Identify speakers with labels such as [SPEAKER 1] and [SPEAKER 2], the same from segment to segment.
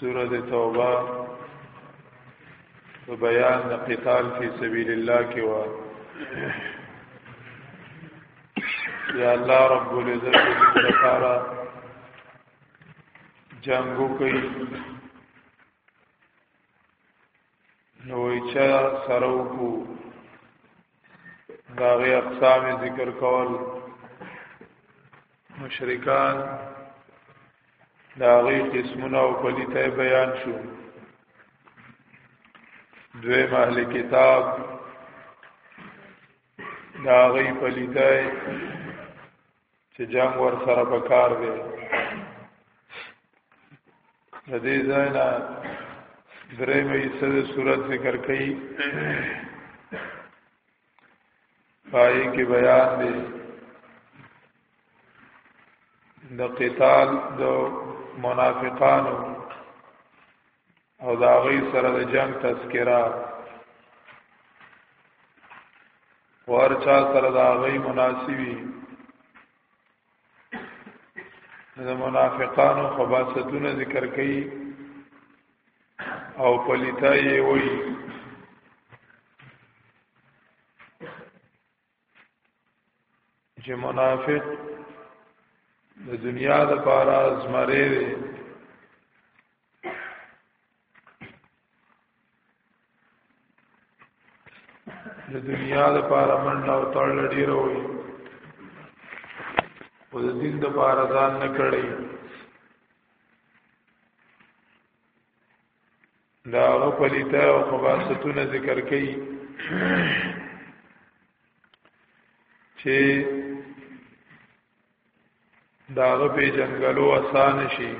[SPEAKER 1] سورة توبه په بیان د قتال فی سبیل الله کې و یا الله رب العزت دې لپاره جنگ وکړي نو چا سره وکړو دا غي اقسام ذکر کول مشرکان دا غي قسمونه او پلیته بیان شو دوی اهل کتاب دا غي پلیته چې جنگ ور سره په کار دی د دې ځای نه درې مې سره صورت ذکر کړي پای کې بیان دی د قتال د منافقانو او دا غي سره د جنگ تذکرہ ور چا سره دا غي مناسبي د منافقانو خباستونه ذکر کړي او پلیتای وي چې منافق د دنیا د پاره زمره وي د دنیا د پاره منډه او تړ لړی وروي او د دین د پاره ځان نه کړی دا هغه پلیته او خباستونه ذکر کړي چې دا هغه په جنگلو آسان شي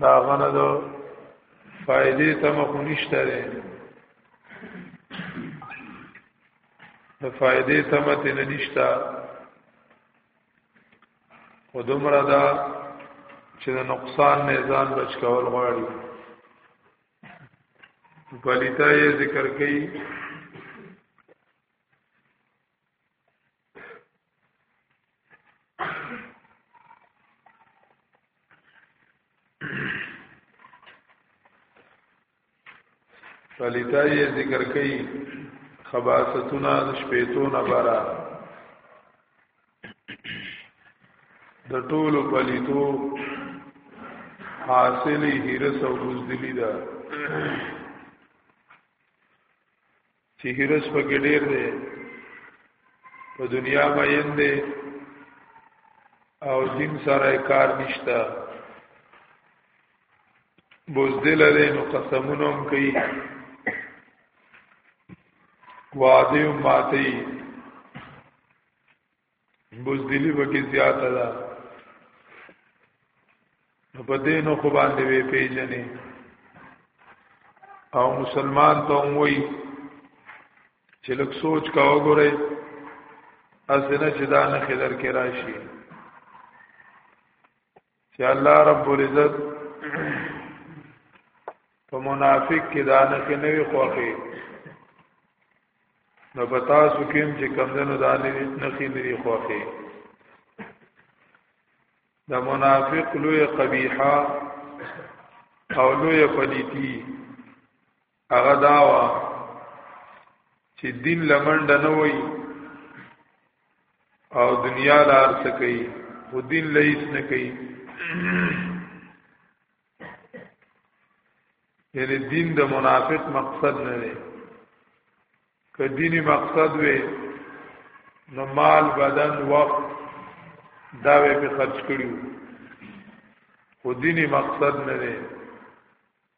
[SPEAKER 1] دا غنه دو فائدې ته مخ نشته ده د فائدې ته مت نه نشته او دومره دا چې د نقصان نه ځان بچ کول غواړي پلیتا یې ذکر کوي پلیتا یې ذکر کوي خباستونه د شپېتو نه برا د ټولو پلیتو حاصلې هرس او بزدلی ده چې هرس په کې ډېر دی په دنیا مین دی او دین سره کار نشته بوزدل دی نو قسمونه هم کوي وعده ماتي بوزدلی وکي زیاته ده نو په دې نو خو باندې وی پیژنې او مسلمان ته وایي چې لږ سوچ کا وګورئ اسنه چې دا نه خلر کې راشي چې الله رب العزت په منافق کې دانه کې نه وي خوخي نو پتا سو کېم چې کمندونو دانه نه کې نه وي خوخي د منافق لوی قبیحه او لوی پلیتی هغه داوا چې دین لمنډه نه وای او دنیا لار څه کوي خو دین لیس نه کوي یعنی دین د منافق مقصد نه دی که دینی مقصد وي نو مال بدن وخت دا به په خرج کړیو خو دینی مقصد نه دی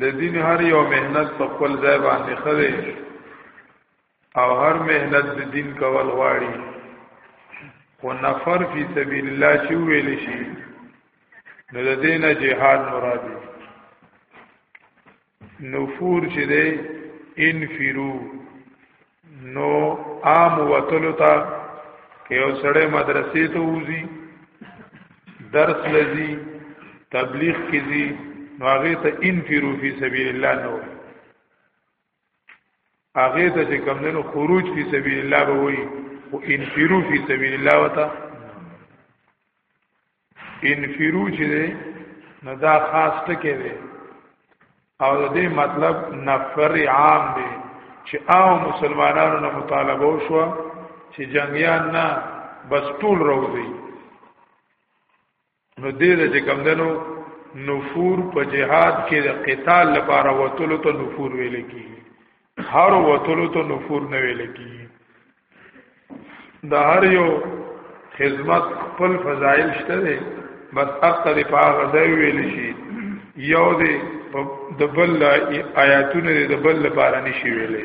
[SPEAKER 1] د دین هر یو مهنت په خپل ځای باندې خره او هر مهنت د دین کول غواړي خو نفر فی سبیل الله چې ویل شي نو د دین جهاد مراد دی نفور چې دی انفرو نو عام وتلو ته کې یو سړی مدرسې ته وځي درس لذي تبلیغ کیږي نو هغه ته انفرو فی سبیل الله نو هغه ته چې کوم نو خروج فی سبیل الله به وي او انفرو فی سبیل الله وتا انفرو چې ده نو دا خاص ټکی دی او د دې مطلب نفر عام دی چې او مسلمانانو نه مطالبه وشو چې جنگیان نه بس ټول روزي نو دې د کمندنو نفور په جهاد کې د قتال لپاره وتلو ته نفور ویل کیږي هر وتلو ته نفور نه ویل کی دا هر یو خدمت خپل فضایل شته دی بس اقا دی په هغه ځای ویل شي یو دی د بل آیاتونه دی د بل لپاره نشي ویلې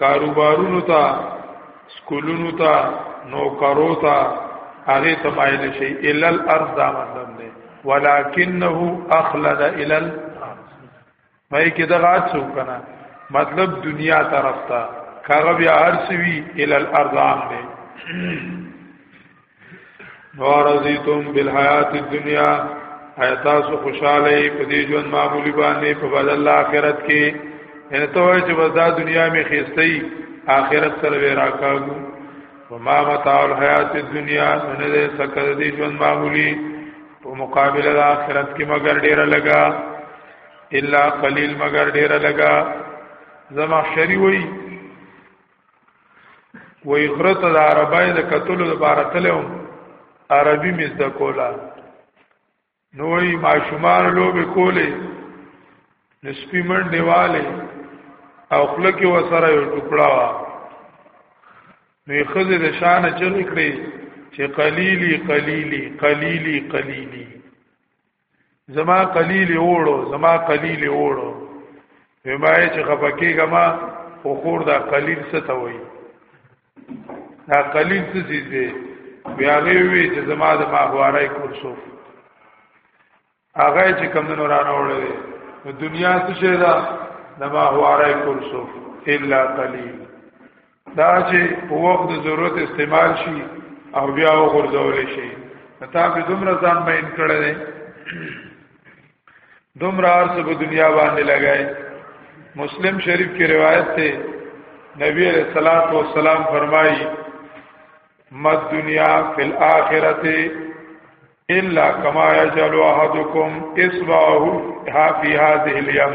[SPEAKER 1] کاروبارونو ته سکولونو ته نوکرو ته هغه تمایل شي الا الارض دا مطلب دی ولکنه اخلد الا الارض مې کې دا غات شو کنه مطلب دنیا طرف ته کاغه بیا ارسوي الا الارض عام دی وارضیتم بالحیات الدنیا حیاتا سو خوشاله په دې ژوند معمولی باندې په بدل آخرت کې ان ته وای چې ودا دنیا می خېستې آخرت سره وراکاګو وما متاع الحیات الدنیا نه دې سکه دې ژوند معمولی په مقابله د آخرت کې مگر ډیر لگا الا قلیل مگر ډیر لگا زما شری وای وی غرته د عربای د قتل د بارتلو عربي مزد کولا نوې ماشومان لوب کولې نسپی من دیواله او خلک و سره یو ټکړه وا نوې خزه د شان چل کړې چې قلیلی قلیلی قلیلی قلیلی زما قلیل وړو زما قلیل وړو همای چې خپکیګه ما خو خور دا قلیل څه ته وای دا قلیل څه چیز دی بیا وی چې زما د ما غوارای کورسو هغه چې کم نو را نوړل نو دنیا څه شه دا د ما غوارای کورسو الا قلیل دا چې په وخت د ضرورت استعمال شي او بیا وغورځول شي تا به دومره ځان مین کړی دی دومره ارس په دنیا باندې لګای مسلم شریف کی روایت ته نبی علیہ الصلوۃ والسلام فرمایي مد دنیا فی الاخرۃ الا کما یجعل احدکم اصبعه فی هذه الیم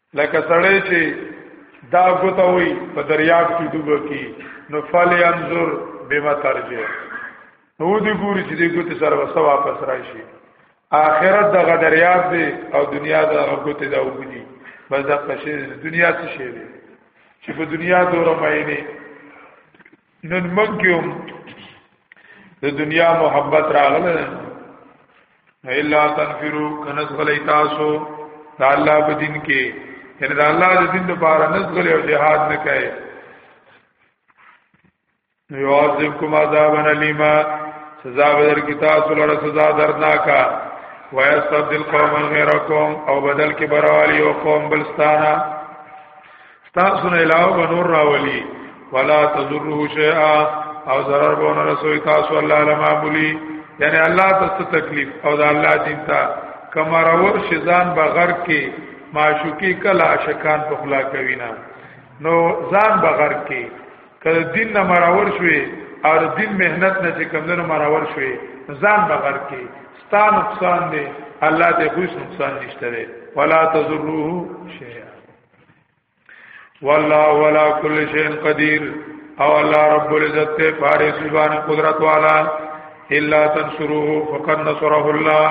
[SPEAKER 1] لکه سړی چې دا غوته وي په دریاب کې ډوبه کی نو فل انظر بما ترجه نو دې ګوري چې دې غوته سره وسه واپس راشي آخرت دغه دریاب دی او دنیا دغه غوته دا وګدي بس دا پښې دنیا څه شي دی چې په دنیا دوره مې نه نن موږ یو د دنیا محبت راغله نه الا تنفرو کنز غلی تاسو د الله په دین کې یعنی د الله د دین لپاره نزغل او جهاد نه کوي نو یعذب کوم عذاب الیما سزا بدر کی تاسو لره سزا دردناکا ویستبدل قوم غیرکم او بدل کی براوالی او قوم بلستانا تاسو نه علاوه به نور راولي ولا تضره شيئا او ضرر به نه رسوي تاسو الله لما بولی یعنی الله تاسو تکلیف او د الله دین ته کما راور شزان بغیر کې معشوقي کله عاشقان په خلا کوي نه نو ځان بغیر کې کله دین نه مراور شوي او دین مهنت نه چې کمندونو مراور شوي ځان بغیر کې ستا نقصان دی الله ته هیڅ نقصان نشته ولا تضره شيئا والله ولا كل شيء قدير او الله رب العزت ته پاره سبحان قدرت والا الا تنصروه فقد نصره الله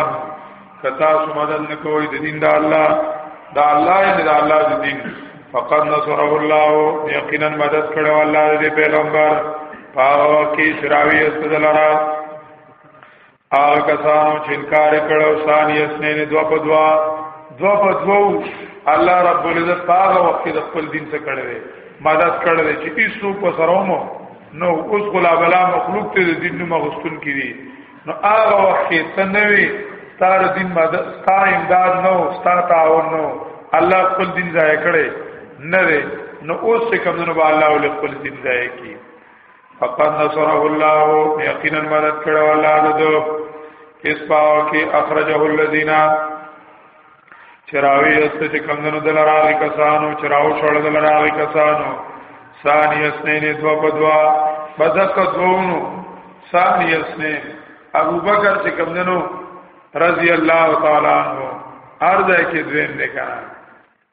[SPEAKER 1] کتا سو مدد نکوي د دین د الله د الله نه د الله د دین فقد نصره الله یقینا مدد کړو الله د پیغمبر پاو کې شراوی استدلرا هغه کسان چې انکار کړو ثانی اسنین دوا په دوا دوا په دوا الله رب العزت هغه وخت د خپل دین څخه کړی مدد کړی چې ایسو په سرومو نو اوس غلا بلا مخلوق ته د دین نوم غوښتل کړي نو هغه وخت کې تنوي ستاره دین مدد ستا امداد نو ستا تعاون نو الله خپل دین ځای کړي نه نو اوس څه کوم نو الله ول خپل دین ځای کړي فقط نصره الله یقینا مدد کړو الله دو اس پاو کې اخرجه الذین چراوی است چې کمندونو دل راغی کسانو چراو شړ دل راغی کسانو ثانی اسنین دو په دوا بدک دوونو ثانی اسنین ابو بکر چې کمندونو رضی الله تعالی عنہ ارزه کې دویم نه کړه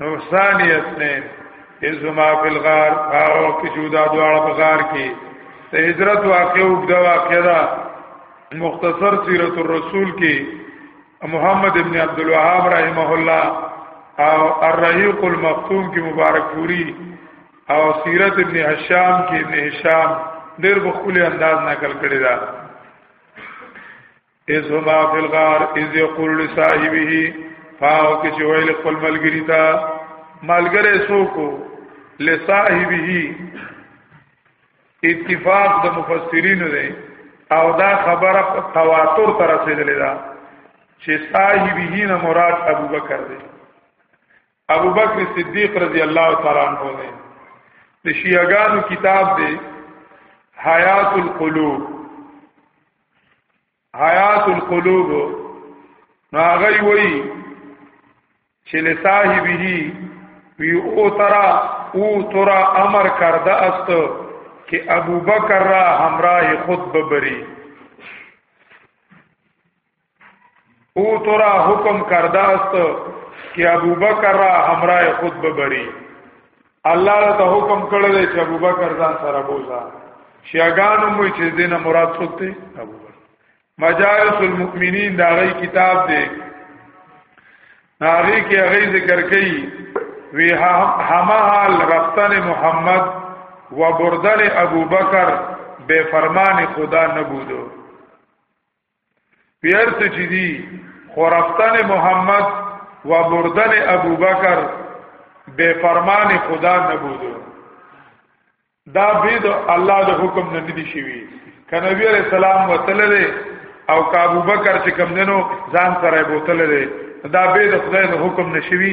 [SPEAKER 1] نو ثانی اسنین ازما فی الغار او کی جودا دواړه په غار کې ته هجرت واقع او د واقع دا مختصر سیرت الرسول کې محمد ابن عبد الوهاب رحمه الله او الرحیق المختوم کې مبارک پوری او سیرت ابن هشام کې ابن هشام ډېر بخولي انداز نقل کړی دا اذ هما فی الغار اذ یقول لصاحبه فاو کې چې ویل خپل ملګری ته ملګری سوکو لصاحبه اتفاق د مفسرین دی او دا خبره په تواتر تر رسیدلې ده چې صاحبه نه مراد ابو بکر دی ابو بکر صدیق رضی الله تعالی عنہ دی د شیعاګانو کتاب دی حیات القلوب حیات القلوب نو هغه وی چې له صاحبه وی او ترا او ترا امر کرده است که ابو بکر را همراه خود ببری او ترا حکم کرده است که ابو بکر را همراه خود ببری الله ته حکم کړی دی چې ابوبکر ځان سره بوزا شیعاګان مو چې دینه مراد څوک دی ابوبکر مجالس المؤمنین دا غي کتاب دی هغه کې هغه ذکر کوي وی همه رفتن محمد و بردن ابوبکر به فرمان خدا نبودو پیرته چې دی خورفتن محمد و بردن ابو بکر بے فرمان خدا نبودو دا بيد الله د حکم نه ندي شوی کنبی علیہ السلام وتللی او کا ابو بکر چې کم دنو ځان سره بوتللی دا بيد خدای د حکم نشوی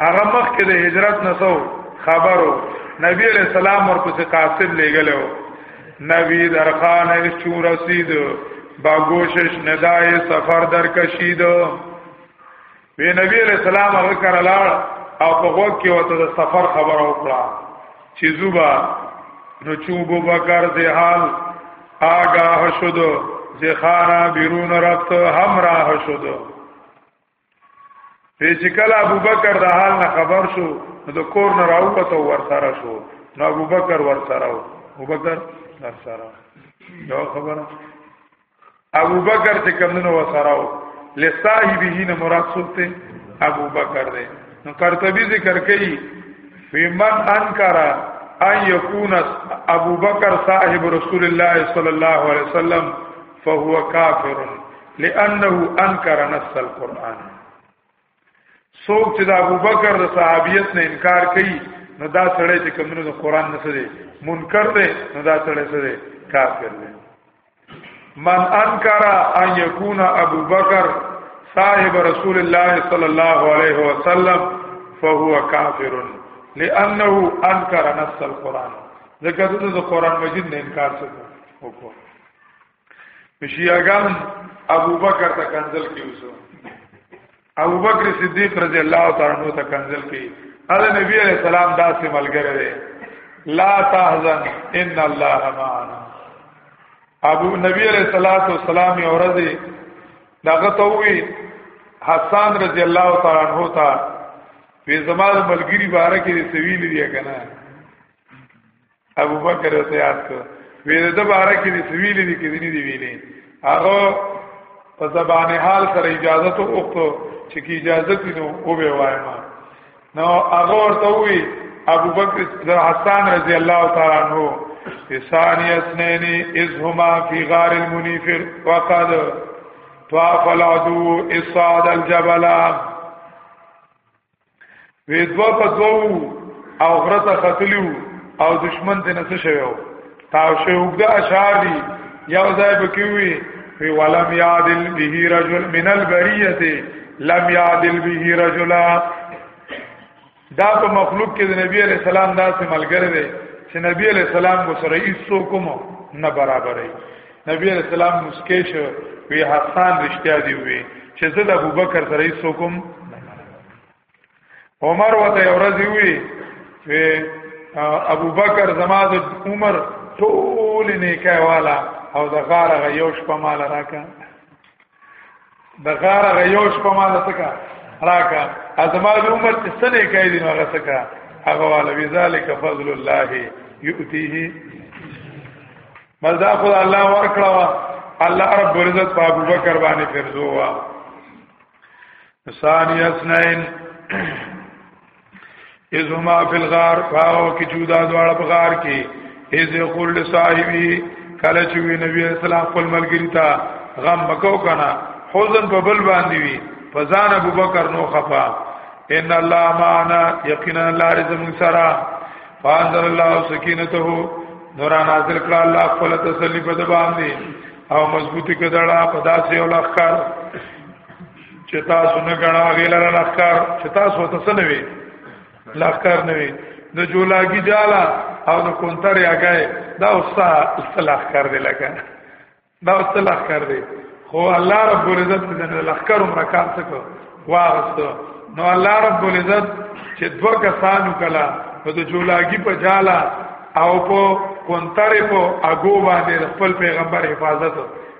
[SPEAKER 1] هغه مخکې د هجرت نسو خبرو نبی علیہ السلام ورپسې قاصد لګلو نبی درخان شو رسید با گوشش ندای سفر در کشید وی نبی علیہ السلام هغه کړه لاړ او په وخت کې وته د سفر خبر او کړه چې زوبا نو چوبو بکر دی حال آگاه شد زخانا بیرون رفت همراه شد په چې کله ابوبکر د حال نه خبر شو نو د کور نه راوته ور سره شو نو ابوبکر ور سره و ابوبکر ور سره دا خبره ابوبکر چې کمنو ور سره و لصاحبه نه مراد سوته ابوبکر دی نو قرطبي ذکر کوي فیمن انکر ان یکون ابوبکر صاحب رسول الله صلی الله علیه وسلم فهو کافر لانه انکر نص القرآن سوک چې د ابوبکر د صحابیت نه انکار کوي نو دا سړی چې کومونو د قرآن نه سره منکر دی نو دا سړی سره کافر دی من انکر ان یکون ابوبکر صاحب رسول الله صلی الله علیه وسلم فهو کافر لانه انکر نص القرآن ځکه د قرآن مجید نه انکار څه وکړو شیعاګان ابو بکر ته کنزل کې وسو ابو بکر صدیق رضی الله تعالی عنہ ته کنزل کې هغه نبی علیہ السلام داسې ملګری دی لا تحزن ان الله معنا ابو نبی علیہ الصلوۃ والسلام یې اورځي داغه ته وی حسان رضی الله تعالی عنہ ته په زمال ملګری بارکه سویل دی کنه ابو بکر ته یاد کړ وی د بارا کې دې سویل دي کې دې نه دی ویلې هغه په زبان حال سره اجازه ته وکړو چې کی اجازه تینو او به وایم نو هغه ورته وی ابو بکر در حسان رضی الله تعالی عنہ ثانی اسنین اذ هما فی غار المنیفر وقد طواف العدو اصاد الجبلان وی دوا په دوو او غره ته ختلیو او دشمن ته نس شویو تاو شو وګد اشعار دی یو ځای بکوي وی ولم یادل به رجل من البریه لم یادل به رجلا دا په مخلوق کې د نبی علی السلام داسې ملګری دی چې نبی علی السلام وسره هیڅ کوم نه برابرې نبی علیہ السلام مسکی شو وی حسان رشتیا دی وی چې زه د ابوبکر سره یې سوکم عمر وته ورځ وی وی ابوبکر زما د عمر ټول نه کایوالا او د غاره یو شپه مال راکا د غار هغه یو شپه ما د سکا راکا ازما د عمر چې سنې کوي دی هغه سکا هغه والا بذالک فضل الله یؤتیه مزدا خدای الله ورکړه الله رب عزت په ابو بکر باندې فرزو وا ثانی اسنین اذ هما فی الغار فاو کی جودا دوړ په غار کې اذ یقول لصاحبی کله چې وی نبی اسلام خپل ملګری ته غم مکو کنه حزن په بل باندې وی فزان ابو بکر نو خفا ان الله معنا یقینا الله رزم سرا فانزل الله سکینته نور نازل کړه الله خپل تسلی په باندې او مضبوطی کړه په داسې او لخر چې تاسو نه غنا غیلره لخر چې تاسو ته سنوي لخر نه وي د جولاګي جالا او د کونتر یاګای دا اوسه اصطلاح کار دی لکه دا اصطلاح کار دی خو الله رب العزت دې لخر مرکان څخه واغستو نو الله رب العزت چې دو کسانو کلا نو د جولاګي په جالا او په کونتر په اګو باندې خپل پیغمبر حفاظت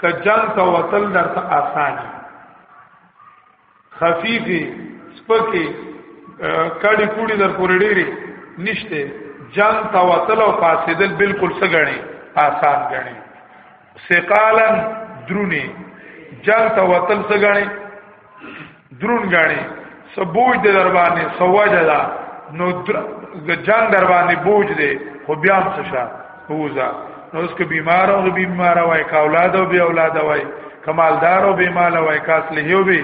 [SPEAKER 1] که جنگ ته وتل درته آساني خفيفي سپکي کړي کوړي در پورې ډېری نشته جنگ ته وتل او فاسدل بالکل سګړي آسان غړي سقالن درونی جنگ ته وتل سګړي درون غاړي سبوج د در باندې سوجه دا نو در د جان در باندې بوج دی خو بیا هم څه شه ووزا نو اس کې بیمار او بیمار وای کا اولاد او بی اولاد وای کمالدار او بی مال وای کا اصله یو بی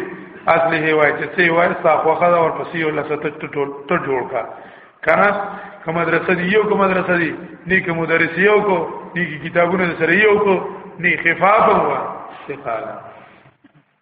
[SPEAKER 1] اصله هی وای چې څه وای ستا خو خدا اور پسې ولا ست ټول ټول جوړ کا کنه کوم مدرسه دی یو کوم مدرسه دی نیک مدرس یو کو نیک کتابونه سره یو کو نی خفاف هوا استقاله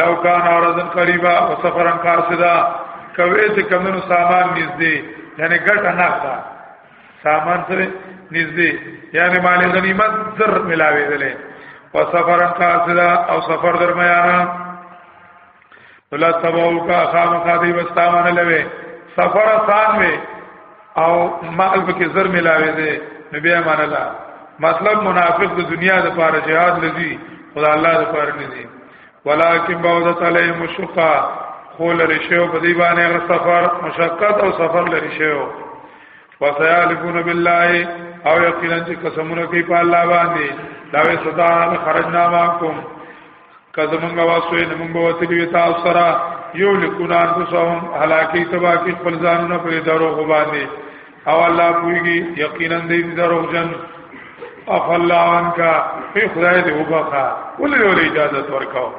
[SPEAKER 1] لو کان اورزن قریبا او سفرن قاصدا کوي چې کمنو سامان نږدې یعنی ګټه نه تا سامان سره نږدې یعنی مال غنیمت زر ملاوي دلې او سفرن قاصدا او سفر درمیانا ولا تبو کا خام قاضي واستامن لوي سفر آسان وي او مال به کې زر ملاوي دي نبي امان الله مطلب منافق د دنیا د پاره جهاد لذي خدای الله د پاره نه دي ولکن بعدت علیهم الشقا خو لري شیو په دی باندې غ سفر مشقت او سفر لري شیو وسیالفون بالله او یقینا چې قسمونه کوي په الله باندې دا وې صدا خرجنا معكم کله مونږه واسوې نه مونږ وته دی تاسو سره یو لکونان کو سوم هلاکی تبا کی خپل ځانونه په دروغ باندې او الله کوي یقینا دې درو جن اف الله عنکا په خدای دې وبخا ولې ولې اجازه ورکاو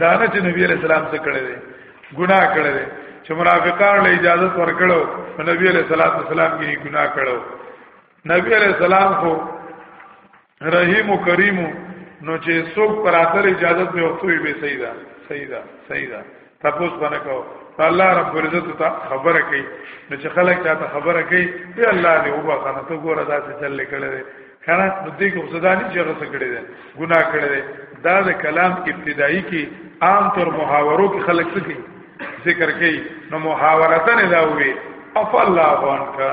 [SPEAKER 1] دا نه چې نبی علیہ السلام څه کړی دی ګناه کړی دی چې منافقان له اجازه ورکړو نبی علیہ السلام کې ګناه کړو نبی علیہ السلام خو رحیم و کریم نو چې څوک پر اثر اجازه مې وختوي به صحیح ده صحیح ده صحیح ده تاسو باندې کو الله رب عزت ته خبره کوي نو چې خلک ته خبره کوي ته الله دې وبا کنه ته ګور ادا څه چل لیکل دي کنه نو دې کو صدا نه چې غوسه کړي دي ګناه کړي دي دا د کلام ابتدایي کې عام طور محاورو کې خلک څه کوي ذکر کوي نو محاورتن دا وي اف الله وانکا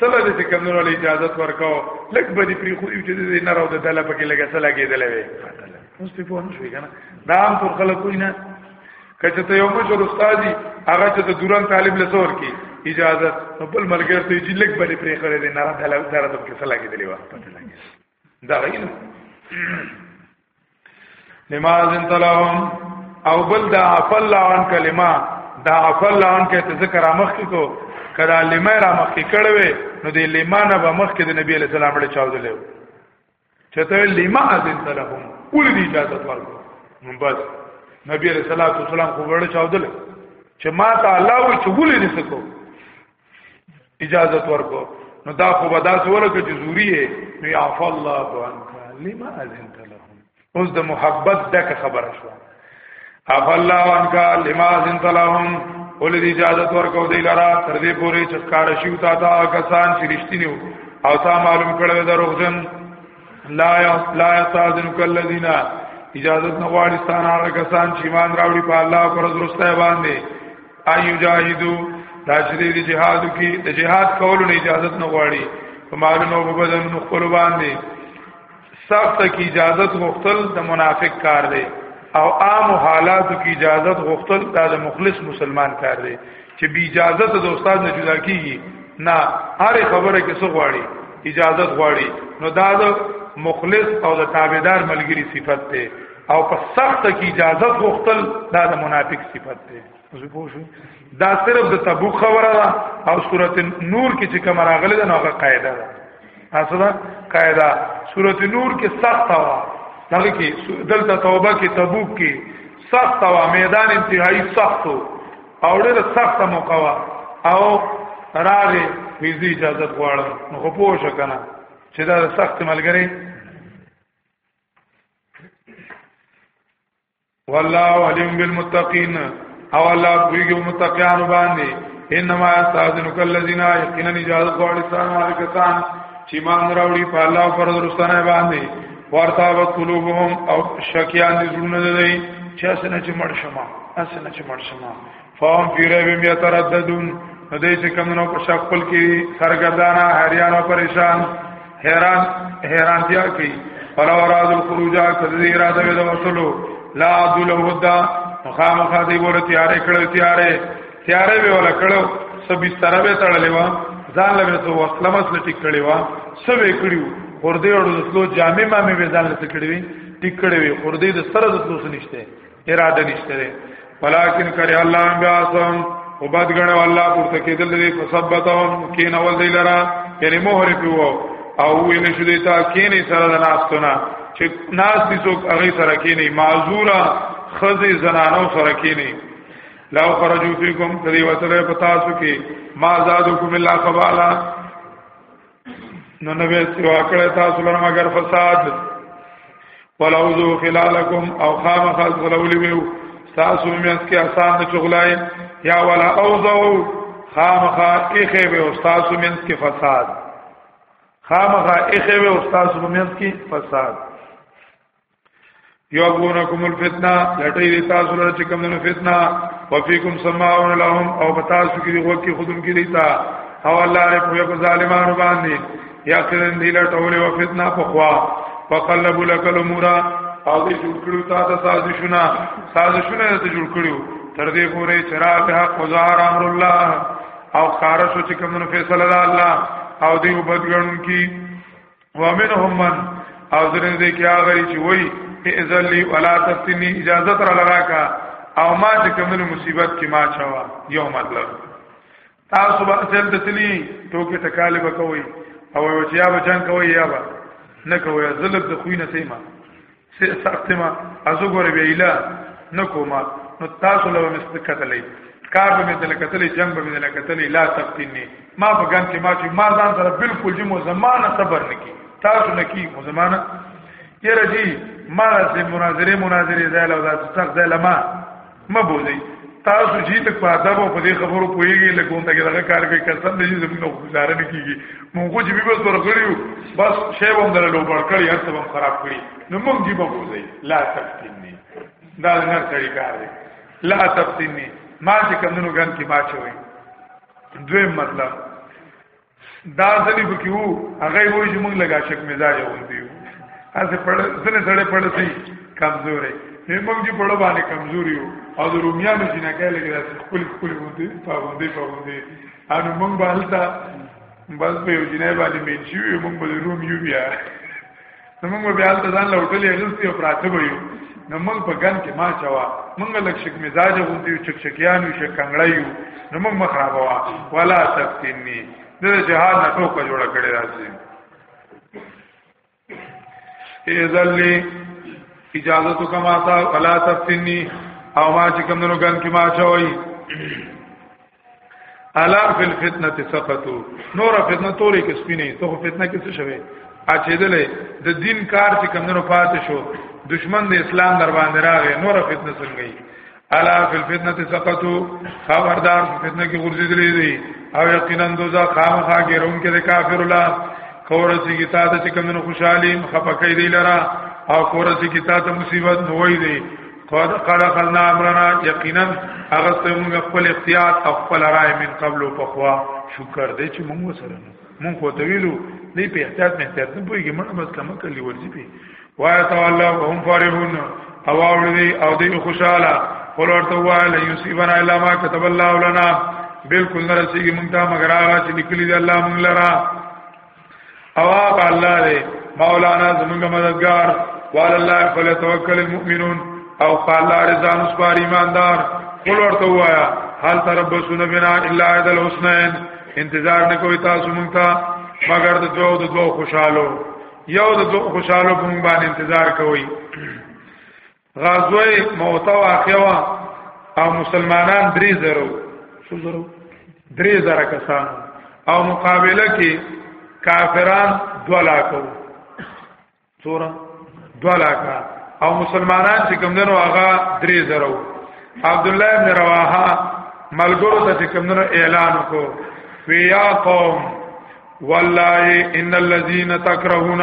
[SPEAKER 1] سره د چې کمونو له اجازه ورکاو لک به دې پری خو چې دې نه راو د دله پکې لګه سلا کېدلې وي اوس په پوه نه شوې کنه دا هم پر خلکو نه کچه ته یو مشر استادي هغه چې د دوران طالب له زور کې اجازه خپل ملګر ته چې لک به دې پری خره دې نه را دله سره د کې سلا کېدلې وي دا غیر نماز انتلاهم او بل دا عفل عن کلمه دا عفل عن کې تذکر امخ کو کدا لمه را مخ کې کړوي نو دې لمه نه به مخ کې د نبی علی سلام له چاو دلې چته لمه اذن تلهم ول دې اجازه ورکړه نو بس نبی علی صلوات والسلام خو ورته چاو دلې چې ما ته الله و چې ولې دې سکو اجازه ورکو نو دا خو به داسې ورکه چې زوري نو يعفو الله عنك لما اذنت لهم اوس د محبت دغه خبره شو اف الله عنك لما اذنت لهم ول دي اجازه ورکو دی لرا تر دې پورې چې کار شي تا تا کسان چې رښتینی او تا معلوم کړو دروغجن لا لا یستاذنک الذین اجازه نه غواړي ستان هغه کسان چې ایمان راوړي په الله پر درسته باندې ایو جاهدو دا چې د جهاد کې د جهاد کولو نه اجازه نه غواړي په مالونو په بدن نو خپل باندې سخت کی اجازه غوښتل د منافق کار دی او عام حالاتو کی اجازه غوښتل دا د مخلص مسلمان کار دی چې بی اجازه ته د استاد نه جدا کیږي نه هر خبره کې څه غواړي اجازه غواړي نو دا د مخلص او د تابعدار ملګری صفت ده او په سخت کې اجازه غوښتل دا د منافق صفت ده دا صرف د تبوک خبره ده او سورۃ نور کې چې کوم راغله ده نو هغه قاعده ده اصله قاعده سورۃ نور کې سخت وا دغه کې دلته توبه کې تبوک کې سخت وا میدان انتهایی سخت وو او ډېر سخت موقع وا او راغې ویزه اجازه غواړم نو خو پوه شو کنه چې دا سخت ملګری والله علیم بالمتقین او الله بویږي متقیان باندې انما استاذنک الذین یقینا اجازه غواړي سره کسان چې مان راوړي په الله پر درستنه باندې وارتابت قلوبهم او شکیان دي زړونه دي چې اسنه چې مړ شمه اسنه چې مړ شمه فهم فی ریب بیا ترددون نو دې چې کوم نو په شک خپل کې سرګردانا حیران او پریشان حیران حیران دیا کوي فلو راز الخروج کذی اراده وی د وصلو لا عدل هدا مخامخ دی ور تیارې کړو تیارې تیارې به ولا کړو سبي سره به تړلې و ځان له وسو وسله مسله ټیک کړې و سوي کړیو خردې اورو د سلو جامې ما مې ځان له ټیک کړې وي ټیک کړې وي خردې د سره د سلو سنشته اراده نشته ولکن کرے الله بیاسم وبد غنه الله پورته کېدل دې په سبتهم کین اول دی لرا یعنی مہر پیو او وی نشو دې تا کین سره د ناستونه چې ناس دې څوک هغه سره کینی معذورا خزي زنانو سره کینی لو خرجو فیکم کدی وتره پتا سو کی ما زادکم الا قبالا نو نبی سوا کړه تاسو لره مگر فساد ولعوذو خلالکم او خام خاص غلولی ویو تاسو میاس کې آسان چغلای یا ولا اوزو خام خا اخه به استاد میاس کې فساد خام خا اخه به استاد میاس کې فساد یوغونکم الفتنه لټی دی تاسو لره چې کوم نه فتنه وفیکم سماعون لهم او بتاسو کې وګ کې خودم کې دیتا او الله رب یو ظالمانو باندې یا کړن دی لټول او فتنه په خوا فقلب لك الامور او دې جوړ کړو تا ته سازشونه سازشونه ته جوړ کړو تر دې پورې چراغ حق وزار امر الله او خارش چې کوم فیصله الله او دې وبدګن کی ومنهم من او زرین دې کې هغه چې وای اذن لي ولا تفتني اجازه تر لراکا او ما چې کومل مصیبت کې ما چاوا یو مطلب تاسو به اصل د تلی ټوکې تکالیف کوي او یو چې یا بچان کوي یا با نه کوي زلب د خوینه سیمه سر سختما ازو ګور ویلا نکوما نو تاسو له مست کتلې کار به مې دل کتلې جنگ به مې دل کتلې لا تفتنی ما په ګان کې ما چې ما ځان سره بالکل جمو زمانہ صبر نکي تاسو نکي مو زمانہ یره جی ما سره مناظره مناظره زاله او دا څخه زاله ما ما بوزي تاسو چې تک په ادب او په دې خبرو پويږي لګون ته دغه کار کوي قسم دې زموږ نو گزاره نه کیږي موږ چې به بس ورغړیو بس شی هم درلو لوبړ کړی هر څه هم خراب کړی نو موږ دې به بوزي لا تفتنی دا نه سړی کار دی لا تفتنی ما چې کمونو ګن کې ما چوي دوی مطلب دا ځنی پکې وو هغه وو چې موږ لګا شک مزاج وو دیو اسه پړ ځنه سره پړ سي کمزورې موږ چې پړ باندې کمزوري یو او د رومیانو چې نه کېلې دا خپل خپل وو دي پاوندې پاوندې ان موږ باندې بس په یو جنې باندې مې شي موږ به روم یو بیا نو موږ بیا هلته ځان له هوټلې اخیستي او پراته به یو نو موږ په ګن کې ما چوا موږ لږ شک مزاج غوندي یو چک چکیان یو شک کنګړی یو نو موږ مخ را بوا ولا تفتنی د جهاد نه ټوکه جوړه کړې راځي اذن لی اجازه تو کما تا ولا تفتنی او ما چې کوم نو ګن کې ما چوي الا فی الفتنه سقطو نور فتنه تورې کې سپینې ته فتنه کې څه شوه اچېدلې د دین کار چې کمنو پاتې شو دشمن د اسلام در باندې راغې نور فتنه څنګه یې الا فی الفتنه سقطو خبردار فتنه کې ورزيدلې دي او یقینا دوزا خامخا ګرون کې د کافر الله کورسی کی تا ته کوم خوشحالي خپکې دی لرا او کورسی کی تا ته مصیبت نوې دی قد قد خلنا امرنا یقینا اغست موږ خپل اختیار او خپل رائے من قبل په خوا شکر دې چې موږ سره موږ خو ته ویلو دې په احتیاط مې احتیاط نه پويږي موږ بس کم کلی ورځي په وای ته الله هم فرحون او اوړي او دې خوشاله قل ورته وای لا یصيبنا الا ما كتب الله لنا بالکل نرسیږي موږ ته مگر هغه چې لیکلي دي الله موږ لره او هغه الله دی مولانا زمونږ مددگار وعلى الله فليتوکل المؤمنون او قال رضا نسبار ایماندار قل ورته وایا هل تربصون بنا الا عد الحسنین انتظار نه کوي تاسو مونږ ته مگر د دوه د دوه خوشاله یو د دوه خوشاله په مونږ باندې انتظار کوي غزوه موته واقعه وا او مسلمانان درې زرو څو زرو درې زره کسان او مقابله کې کافران دو لاکو څورا دو لاکا او مسلمانان چې کمندونو هغه درې زرو عبد الله ابن رواحه ملګرو ته چې کمندونو اعلان وکړو ویا قوم والله ان الذين تكرهون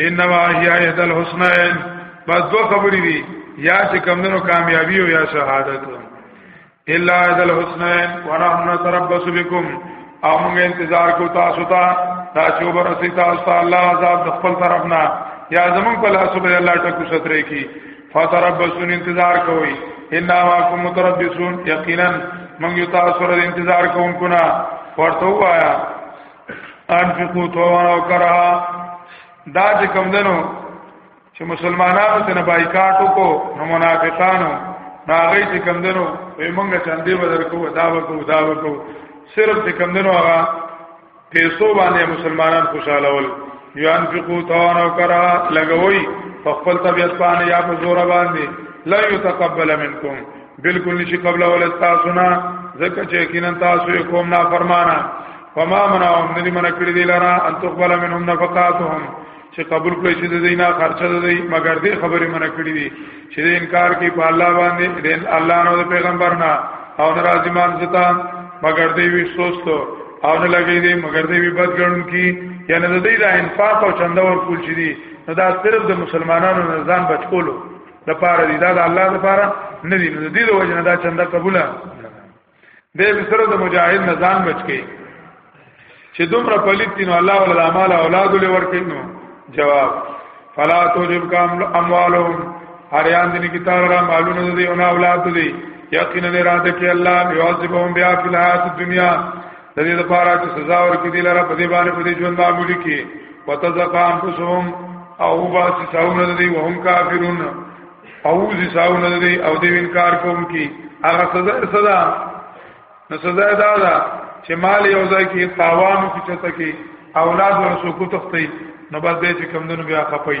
[SPEAKER 1] انما هي احد الحسنين بس دو خبرې دي یا چې کمندونو کامیابی او یا شهادت الا احد الحسنين ونحن نتربص بكم او موږ انتظار کو تاسو ته دا چې ورسې تاسو ته الله عذاب د خپل طرف نه یا زمون په لاس باندې الله ټکو سترې کی فتربصون انتظار کوي ان واکم متربصون یقینا موږ تاسو سره انتظار کوونکو نه ورته وایا انفقو طوعا او کرها دا چې کوم دنو چې مسلمانانو ته بایکاټ وکړو نو منافقانو ناغې چې کوم دنو وي مونږ چاندې بدر کو دا وکړو دا وکړو صرف چې کوم دنو هغه پیسو باندې مسلمانان خوشاله ول یو انفقو طوعا او کرها لګوي په خپل طبيعت باندې یا په زور باندې لا يتقبل منکم بالکل نشي قبل اول استاسنا زکه چې یقینا تاسو یې کوم نه فرمانا فما منعهم ندی من کړی دی لرا ان تقبل منهم نفقاتهم چې قبول کړی چې د دینه خرچه د دی مگر دې خبرې من کړی دی چې د انکار کوي په الله باندې د الله نو د پیغمبر نه او ناراضی مان زتا مگر دې وی سوستو او نه لګی دی مگر دې وی بد ګڼون کی یعنی د دې د انفاق او چنده ور کول چي دي نو دا صرف د مسلمانانو نه ځان بچولو د پاره دی دا د الله د پاره نه دی نو دې د وجه نه دا چنده قبوله دې سره د مجاهد نه ځان بچ کې چې دومره پلیت دي نو الله ولا مال اولاد له ورکې نو جواب فلا توجب کام اموالهم هریان دي کی تعالی را مالونه دي او اولاد دي یقینا راته کې الله یعذبهم بیا فی الحیات الدنیا د دې لپاره چې سزا ورکړي دي لره په دې باندې په دې ژوند باندې کې وتزقان فسهم او باسي ساونه دي وهم کافرون او زي ساونه دي او دې انکار کوم کې هغه سزا سزا نو سزا دا ده چې مال یو ځای کې تاوان کې چته کې اولاد ورسو کو تختی نو بس دې چې کم دنو بیا خپي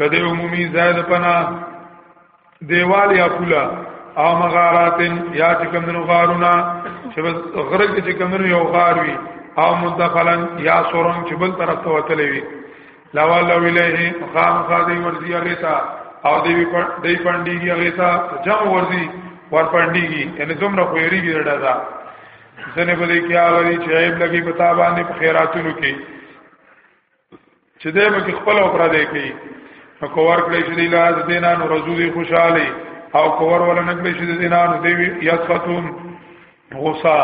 [SPEAKER 1] کده عمومي زائد پنا دیوال یا پولا او مغاراتن یا چې کمنو غارونا چې بس غره کې چې کمنو یو غار وي او مدخلن یا سورن چې بل طرف ته وتلې وي لا والله الیه خام خادی ورزی الیتا او دی پر دی پندیږي الیتا جام ورزی ور پندیږي یعنی څومره خوېریږي ډډا دا ځنه په دې کې هغه چې عیب لګي پتا باندې په خیراتونو کې چې دې به کې خپل او پر دې کې نو کوور کړی چې دی لاز دینا نو رزوی خوشاله او کوور ولا نکړی چې دینا نو دی یسختون غصا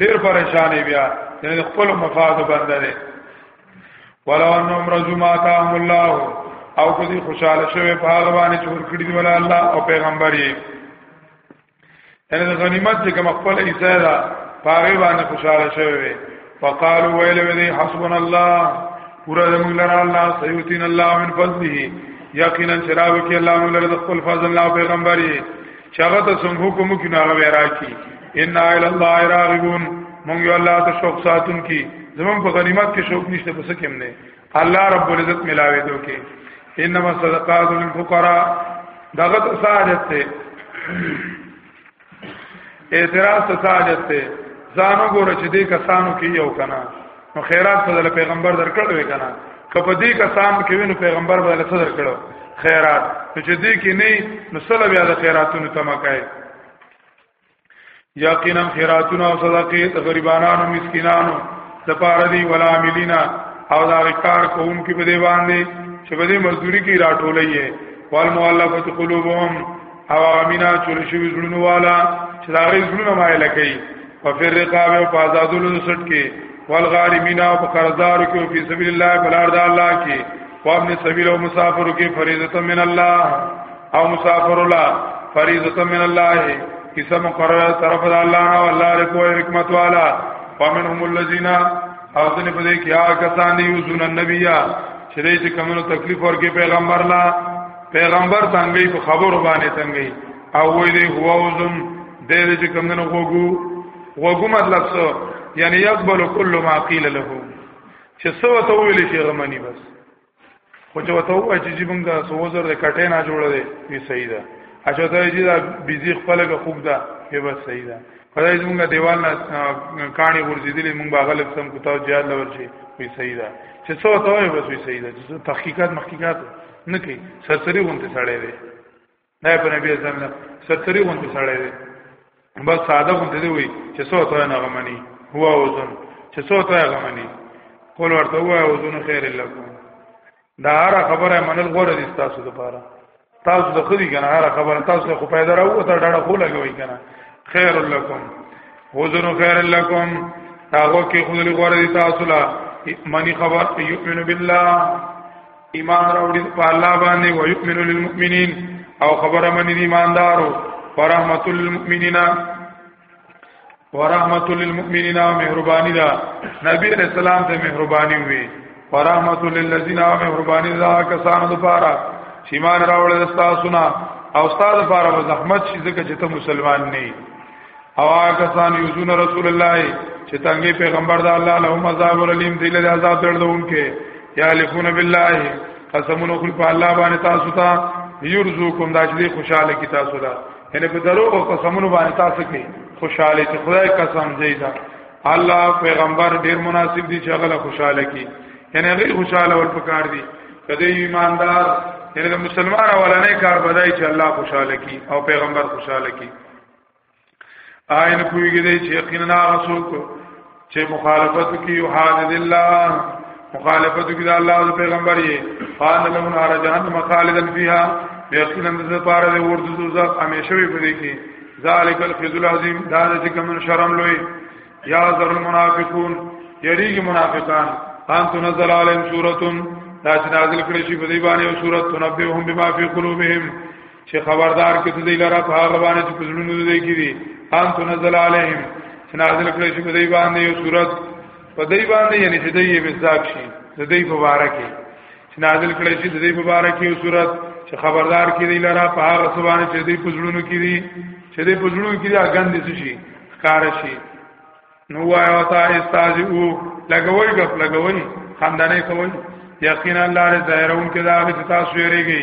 [SPEAKER 1] ډیر پریشانې بیا یعنی خپل مفاد بندره ولو انهم رجما تام الله او کدی خوشاله شوه په هغه باندې چې ورکړي دی ولا الله او پیغمبر یې ان غنیمت چې کوم خپل ایسه دا پاره باندې خوشاله شوی وي فقالو ویل وی حسبنا الله پورا زمون لرا الله سیوتین الله من فضله یقینا شراب کې الله موږ لرا خپل فضل الله پیغمبري چاغه ته سم حکم کې ناغه ورا کی ان الى الله راغبون مونږ الله ته شوق ساتون کی زمون په غنیمت کې شوق نشته پس کې هم نه الله رب العزت ملاوي دو کې انما الصدقات للفقراء دغه تساجت ته اعتراض تساجت ته ځانو ګور چې دې کسانو کې یو کنه نو خیرات صدل پیغمبر درکړل وې کنه کپه دې کسان کې وینو پیغمبر بدل صدر کړو خیرات چې دې کې نه نو سلام یا د خیراتونو تمکای یقینا خیراتونه او صدقې د غریبانو مسکینانو لپاره دی ولا عاملینا او دا کار کوم کې په دی باندې چې په دې مزدوري کې راټولې یې وال مؤلفه قلوبهم او امینا چول شي زړونو والا چې دا غي زړونو مایل کوي او فر رقاب او آزادولو سټ کې والغارمین او قرضدار کې په سبیل الله بلار د الله کې وابن سبیل او مسافر کې فریضه من الله او مسافر الله فریضه من الله کیسه مقرره طرف د الله نه والله لکو حکمت والا فمنهم الذين او ځنه په دې کې هغه کسان دي یوزون النبیا چې دې چې کومو تکلیف ورکې پیغمبر لا پیغمبر څنګه په خبرو باندې څنګه او وې دې هو وزن دې چې کومو غوګو غوګو مطلب څه یعنی يقبل كل ما قيل له چې سو ته ویل شي غمني بس خو چې وته وای چې موږ دا سوزر د کټې نه جوړ دی وی صحیح ده اچھا ته چې دا بيزي خپل کې خوب ده به بس صحیح ده کله چې موږ دیوال نه کاڼي ورزيدلې موږ باغل قسم کوتاو زیات لور شي وی صحیح ده چې څو ته وای بس وی صحیح ده چې تحقیقات محققات نه کوي سرسری غونته سړی دی نه په نبی اسلام نه ستري غونډه سره دی بس ساده غونډه دی وي چې څو ته نه غمني هو وزن چې څو ته غمني قول ورته هو وزن خیر لكم دا هر خبره منل غوړه دي تاسو لپاره تاسو د خدي کنه هر خبره تاسو خو پیدا راو ته ډاډه خو لګوي کنه خیر لكم وزن خیر لكم هغه کې خو لري غوړه دي تاسو لا منی خبر یؤمن بالله ایمان راوړي په الله باندې او یؤمنو للمؤمنین او خبره منی دی ایماندارو ورحمت للمؤمنین ورحمت للمؤمنین او مهربانی دا نبی علیہ السلام ته مهربانی وی ورحمت للذین او مهربانی دا کسانو لپاره چې ایمان راوړل تاسو نه او تاسو لپاره زحمت شي ځکه چې ته مسلمان نه او هغه کسان یوزون رسول الله چې تنګي پیغمبر د الله له مزاب ولیم دی له عذاب دردونکې یا لفون بالله قسمون خل په الله باندې تاسو ته یرزوکم دا چې خوشاله کی تاسو لا یعنی په درو او قسمون باندې تاسو کې خوشاله چې خدای قسم دی دا الله پیغمبر ډیر مناسب دي چې هغه خوشاله کی یعنی غیر خوشاله ول پکار دي کدی ایماندار یعنی د مسلمان اولنې کار بدای چې الله خوشاله کی او پیغمبر خوشاله کی آئین پویږي دی چې یقینا رسول کو چې مخالفت کی او حادث الله مخالفت کی د الله او پیغمبر یې قال لهم نار جهنم خالدا فیها یقینا د پاره د ورته دوزخ همیشه وي پدې کې ذالک الخذ العظیم دا چې کوم شرم لوی یا ذر المنافقون یریږي منافقان ان تنزل علیهم سورۃ دا چې نازل کړي شي په دې باندې او سورۃ تنبئهم بما فی قلوبهم چې خبردار کې ته دی لره په هغه باندې چې پزړونو دی کې دي ان تنزل علیهم چې نازل کړی شي په دی باندې یو صورت په دی باندې یعنی چې دی به ځاب شي د دی په واره کې چې نازل کړی شي د دی په واره کې یو صورت چې خبردار کې دی لره په هغه سبانه چې دی پزړونو کې دي چې دی پزړونو کې دي اګند شي ښکار شي نو وای او تا استاجو لګوي غف لګوي خندانه کوي یقینا الله رضا رون کې دا چې تاسو یې ریږي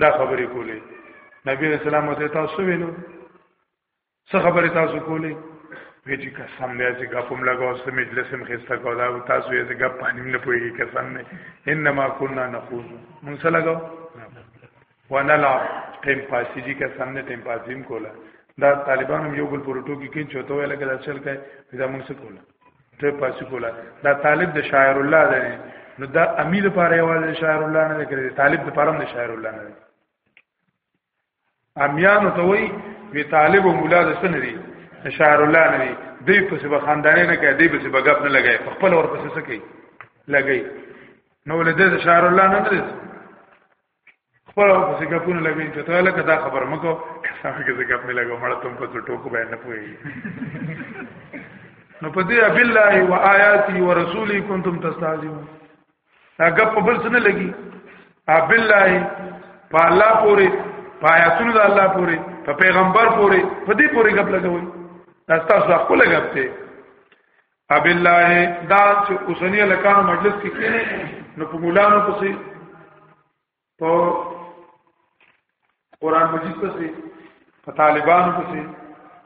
[SPEAKER 1] دا خبرې کولې نبی رسول الله ته تاسو وینو څه خبرې تاسو کولې وی چې قسم دې چې غپم لګاو سم مجلس هم خسته کولا او تاسو یې چې غپ پانی نه پوي قسم نه انما كنا نخوض مونږ سره لګاو ونلا ټیم پاسي جی قسم نه ټیم پاسیم کولا دا طالبان هم یو بل پروتو کې کې چوتو ویل کې اصل کې دا مونږ څه کولا ته پاسې کوله دا طالب د شاعر الله دی نو دا امیر لپاره یوازې شاعر الله نه کړی طالب لپاره هم د شاعر الله نه دی امیان ته وی وی طالب او مولا د سن دی شاعر الله نه دی دوی په سبا خاندانې نه کوي دوی په سبا غپ نه لګي په خپل ور پسې سکی لګي نو ولې د شاعر الله نه دی خپل او څه کپونه لګوي چې ته لکه دا خبر مکو سم کې څه کپ نه لګو مړ تم په ټوکو باندې نه پوي نو په دې بالله و آیاتی و رسولی کنتم تستهزئون هغه په بل څه نه لګي بالله په الله پورې په آیاتونو د الله پورې په پیغمبر پورې په دې پورې غپ لګوي تاسو خپل غپ ته اب الله دا چې اوسنی لکانو مجلس کې کینې نو په مولانو پسې په قران مجید پسې په طالبانو پسې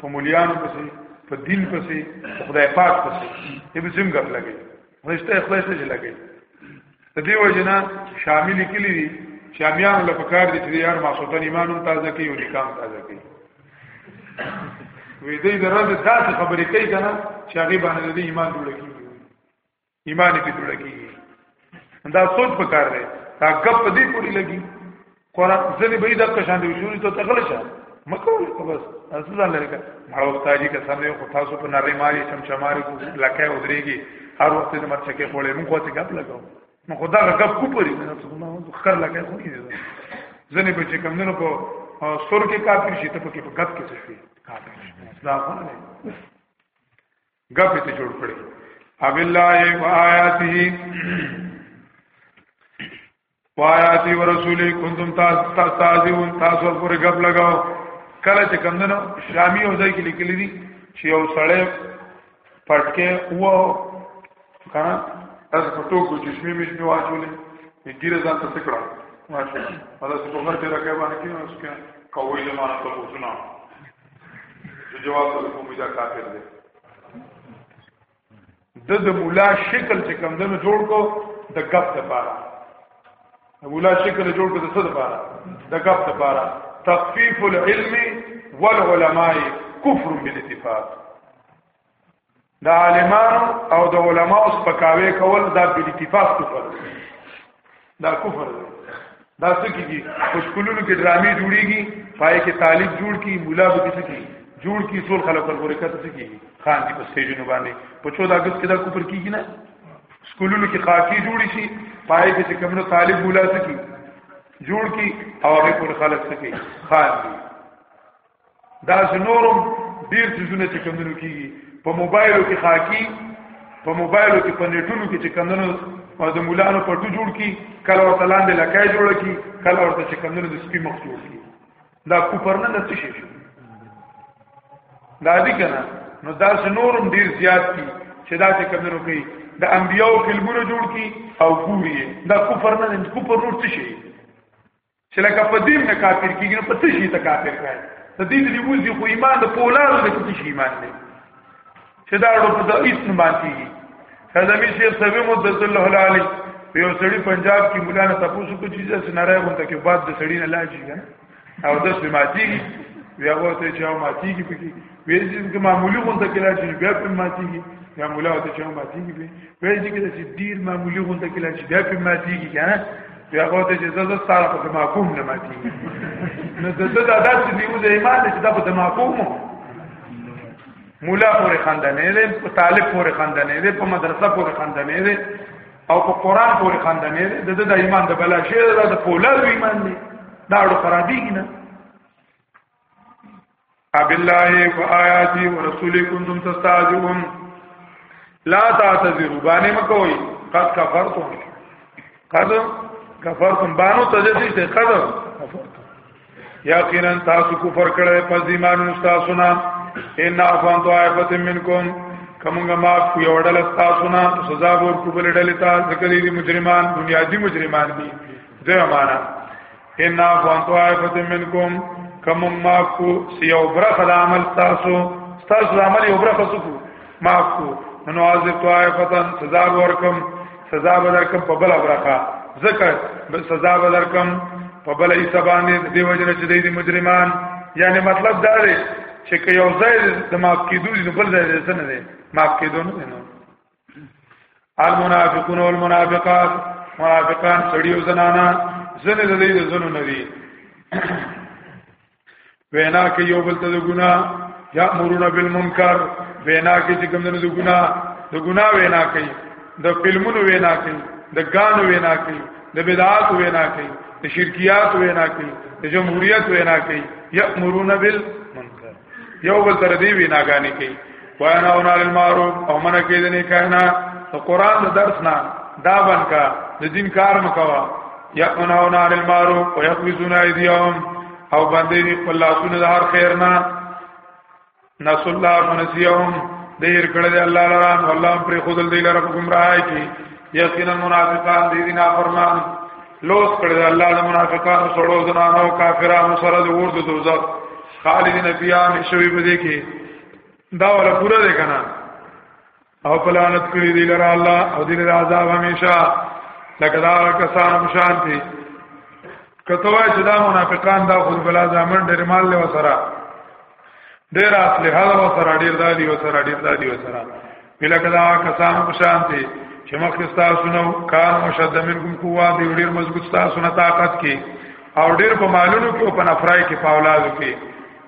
[SPEAKER 1] په مولیانو پسې په دین پسې په خدای پاک پسې دې به څنګه لګي مشته خدای سره لګي د دې وجنه شامل کلی دي شامیان له پکار دي چې یار ماسوتن ایمانم تازه کوي او نکام تازه کوي وې دې درته داسې خبرې کوي کنه چې هغه باندې د ایمان جوړ کیږي ایمان یې جوړ کیږي دا سوچ پکار دی دا غپ دې پوری لګي قران ځنی به دا کشان دی شوري ته تغل شه مکول کو بس اصل نه لګا ما وخت اجي که سم یو تاسو په نری ماری چم چماری کو لکه ودرېږي هر وخت د مرچ کې خولې مونږ ته غپ لګاو نو خدا غپ کو پري نه څه ما خر لکه خو نه ځنی به چې کم نه په سور کې کافر شي ته په کې په غپ کې څه شي کافر دا خو نه غفه ته جوړ کړي اب الله و آیاته و آیاته و رسوله کنتم تاسو تاسو پر غب لگاو کله چې کمندنو شامی او ځای کې لیکلي دي چې یو سړی پټکه و کنه تاسو په ټوکو چشمه مې شنو واچولې ګیره ځان ته څکړه ماشاءالله دا څه په مرګ راکې باندې کې اوس کې کوی له ما ته پوښتنه چې جواب ته کوم دا کافر دی د د مولا شکل چې کم دنو جوړ کو د غف د پاره مولا شکل جوړ کو د څه د پاره د غف د پاره تخفیف العلم والعلماء کفر بالاتفاق د عالمانو او د علماو سپکاوی کول دا په اتفاق کفر دا کفر دی دا څه کیږي په سکولونو کې ډرامې جوړیږي پای کې طالب جوړ کی مولا به څه کی جوړ کی ټول خلک پر ورکه څه کیږي خان دي په سټیجونو باندې په 14 اگست کې دا کفر کیږي نه سکولونو کې خاکی جوړ شي پای کې چې کومو طالب مولا څه کی جوړ کی او هغه پر خلک څه کی خان دي دا نورم ډیر څه چې کمونو کیږي په موبایلو کې خاکی په موبایلو کې په نیټونو کې چې کمونو او د مولانو پټو جوړ کی کله ورته لاندې لکای جوړ کی کله ورته چې کمونو د سپی مخ جوړ کی دا کوپر نه نتی شي دا دي کنه نو دا نورم ډیر زیات کی چې دا چې کمونو کوي د انبیو فلمونه جوړ کی او ګوري دا کوپر نه کوپر نور څه شي چې لکه په دین نه کافر کیږي نو په څه شي ته کافر کړي د دې د وځي خو ایمان د پولادو د څه شي ایمان دی چې دا ورو په دې اسم باندې حضرت شیخ سوي مد الله علی په یو سړی پنجاب کې مولا نه تاسو کو چیزه سناره غونډه کې بعد د سړی نه لاجی او د سماتیږي بیا وته چې او ماتیږي پکې ویل چې کوم معمولی غونډه کې لاړ شي بیا په ماتيږي یا مولا ته چې ماتيږي به ویل چې کله چې ډیر معمولی غونډه کې لاړ شي بیا په ماتيږي کنه بیا هغه ته چې زړه ستاره په معقوم نه ماتيږي نو د دې د عادت نیو د ایمان چې دا په معقوم مولا پورې خندنې ده په طالب پورې خندنې ده په مدرسه پورې خندنې ده او په قران پورې خندنې ده د د ایمان د بلا شی ده د پولاد ایمان دی دا ډو خرابېږي نه اب الله فآیاتی ورسولی کنتم تستعجلون لا تعتذروا باندې مکوئ قد کفرتم قد کفرتم بانو تجدی ته قد کفرتم یقینا تاسو کفر کړی پس ایمان تاسو نه ان افان تو عیبت منکم کومه ما کو یو ډل تاسو نه سزا ور کو بل ډل تاسو کړي دي مجرمان بنیادی مجرمان دي ځه معنا ان افغان طائفه منکم کم ما کو سیو برخ العمل تاسو تاسو عمل یو برخ سکو ما کو نو عذاب طائفه سزا ورکم سزا بدرکم په بل برخه ذکر سزا بدرکم په بل ای سبانه دی وجنه چې دی مجرمان یعنی مطلب دا دی چې که یو ځای د معاف کیدو نو بل ځای څه نه دی معاف کیدو نه المنافقون والمنافقات منافقان سړي او زنانا زنه د دې زنو نه دي وینا کې یو بل ته ګنا یا مرون بالمنکر وینا کې چې کوم نه ګنا د ګنا وینا کوي د فلمونو وینا کوي د غانو وینا کوي د بدعات وینا کوي د شرکیات وینا کوي د جمهوریت وینا کوي یا مرون بالمنکر یو بل تر دې ویناګانی کوي وینا او نال المعروف او منه کې دې نه کینا ته قران د درس نه دا بن کا د دین کار مکوا یا انا او نال المعروف او یقبزون ایدیهم او باندې دې خپل لاسونه د هر خیر نه نس الله منسیهم دې هر کړه دې الله لران والله پر خودل دې لره کوم راای کی یقینا منافقان دې دین افرمان لوس کړی دا الله د منافقانو سره زنانه او کافرانو سره د ورته دوزخ خالدین بیا مشوی بده کې دا ولا پورا دی کنه او پلانت کړی دی لره الله او دین عذاب همیشه لکه دا کسان مشان دي کته وای چې دا منافقان دا خود بلا ځامن ډېر مال له وسره ډېر اصله هغه وسره ډېر دادی وسره ډېر دادی وسره بلا کدا کسان په شان دي چې مخکې تاسو نو کار مشد منکم قوا دی ډیر مضبوط تاسو نه طاقت کې او ډیر په مالونو کې او په نفرای کې په اولادو کې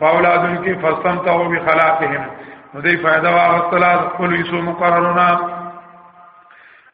[SPEAKER 1] په اولادو کې فصم ته او بخلاقهم نو دې فائدہ واغستلا خپل یسو مقررونه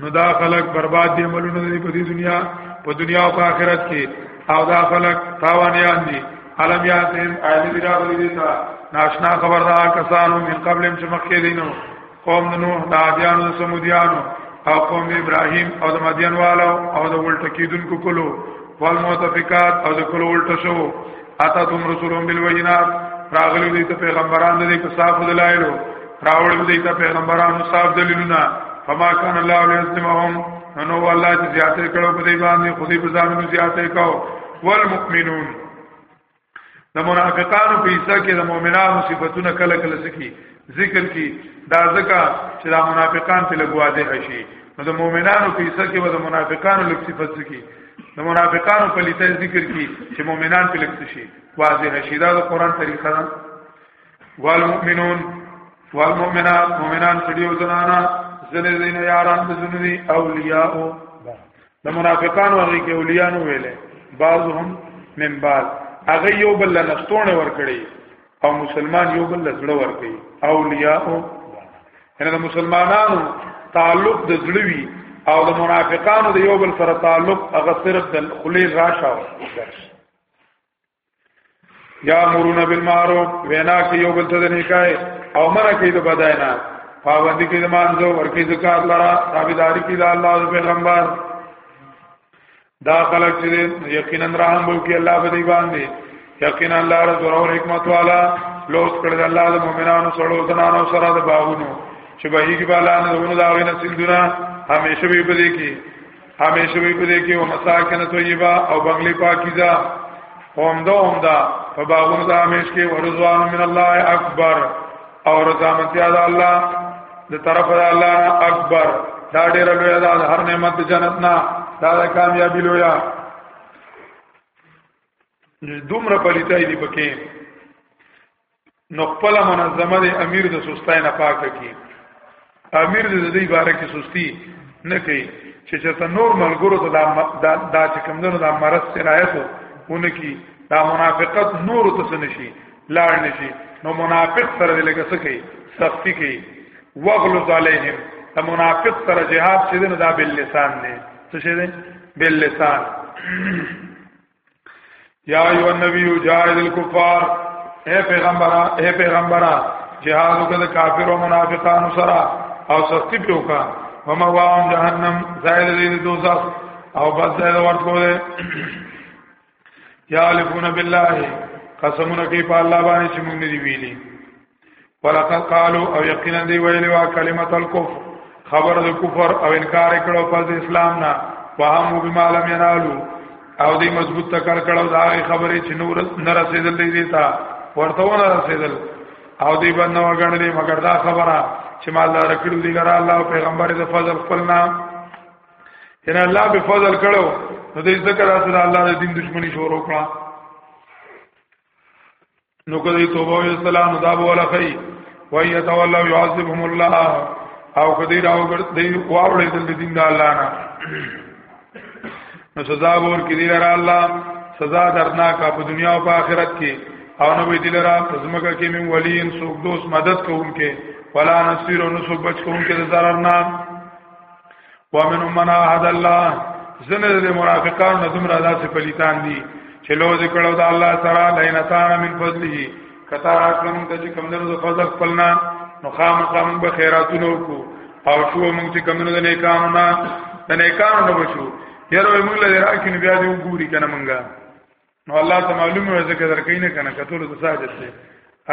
[SPEAKER 1] نو دا خلق برباد دي عملونه دي په دې دنیا په دنیا او په آخرت کې او دا خلق تاوانيان دي علم یاتهم آیت دی راغلی دی تا ناشنا خبر دا کسانو من قبلم چې مخکې دینو قوم نوح دا دیانو سمودیانو او قوم ابراهیم او د مدین والو او د ولټکیدونکو کلو والمؤتفقات او د کلو ولټ شو اتا تم رسولون بالوینات راغلی دی ته پیغمبران دی که صاف دلایلو راوړل دی ته پیغمبران صاف دلیلونه فما کان الله لیسمهم نو الله چې زیاتې کړو په دې باندې خودي په ځانونو زیاتې کاو والمؤمنون د منافقانو په حصہ کې د مؤمنانو صفاتونه کله کله سکی ذکر کی دا ځکه چې دا منافقان په لګواده شي نو د مؤمنانو په حصہ کې به د منافقانو لږ صفات کی د منافقانو په لیته ذکر کی چې مؤمنان په لږ شي واضح شي دا د قران طریقه ده والمؤمنون والمؤمنات مؤمنان سړي او زنانا زنه دین یاران د زنه دي اولیاء د منافقانو هغه کې اولیاء نو ویلې بعضهم من بعض هغه یو بل لنستونه ور کړی او مسلمان یو بل زړه ور کوي اولیاء یعنی د مسلمانانو تعلق د زړوي او د منافقانو د یو بل سره تعلق هغه صرف د خلیل راشه یا مرون بالمعروف وینا کې یو بل ته د نکای او مره کې د بدای نه پابندی کې د مانځو ورکی زکات لرا تابعداري کې د الله او پیغمبر دا خلق چې یقینا رحم وکي الله په دې باندې یقینا الله رب او حکمت والا لوس کړل الله د مؤمنانو سره زنانو سره د باغونو چې به یې بالا نه ونه دا غنه سندونه همیشه به پدې کې همیشه به پدې کې او مساکن طیبه او بنگلې پاکیزه اومدا اومدا په باغونو د همیش کې ورزوان من الله اکبر او رضامندیا د الله د طرف د الله اکبر دا ډیر لوی دا هر نعمت جنت نه دا د کامیابی لوی دومره پلیتای دی پکې نو خپل منظمه د امیر د سستای نه پاک کی امیر دې دې باره کې سستی نه کوي چې چرته نور ملګرو ته دا دا چې کوم دنو دا مرض سرایت ونه کی دا منافقت نور ته نشي لاړ نشي نو منافق سره دې لګه سکی سختی کوي وغلظ علیهم دا منافق سره جهاد چې دنو دا بل لسان نه څه شه دې بل لسان یا ایو النبی جاهد الکفار اے پیغمبرا اے پیغمبرا جهاد وکړه کافر او منافقانو سره او سختی په وکا وما وام جهنم زائد دې دوزخ او بس زائد ورته وله یا الفون بالله قسمونه کوي په الله باندې چې موږ نه دی ویلي ولقد قالوا او یقینا دی ویلی وا کلمت الکفر خبر د کفر او انکار کړو پر اسلام نه وهم بما لم ينالوا او دی مضبوط تکر کړو دا خبرې چې نور نه رسیدل دي تا ورته ونه رسیدل او دی باندې وګڼلې مګر دا خبره چې مال دار کړو دی لره الله پیغمبر د فضل خپلنا ان الله به فضل کړو نو دې ذکر اصل الله د دین دشمنی شروع کړه نو کدی توبه او استلام دا بوله خی وای یتولوا یعذبهم الله او کدی راو ګرځي واوړې د دین د الله نه نو سزا ور کړي لره الله سزا درناک په دنیا او په آخرت کې او نو وی دل را پزمکه کې من ولین سوک دوست مدد کوونکې ولا نصير او نو سوک بچ کوونکې د zarar نه ومن من عهد الله زنه د منافقان نه دومره داسې پلیتان دي چې لو ذکر او د الله سره لینتان من فضله کتا راکلم ته چې کم درو فضل خپلنا نو خامخا موږ به خیراتونه وکړو او شو موږ چې کم درو د نیکانو نه د نیکانو نه بشو یره موږ له راکې بیا دې وګوري کنه موږ نو الله ته معلومه وي ځکه درکې نه کنه کتل د ساجت دی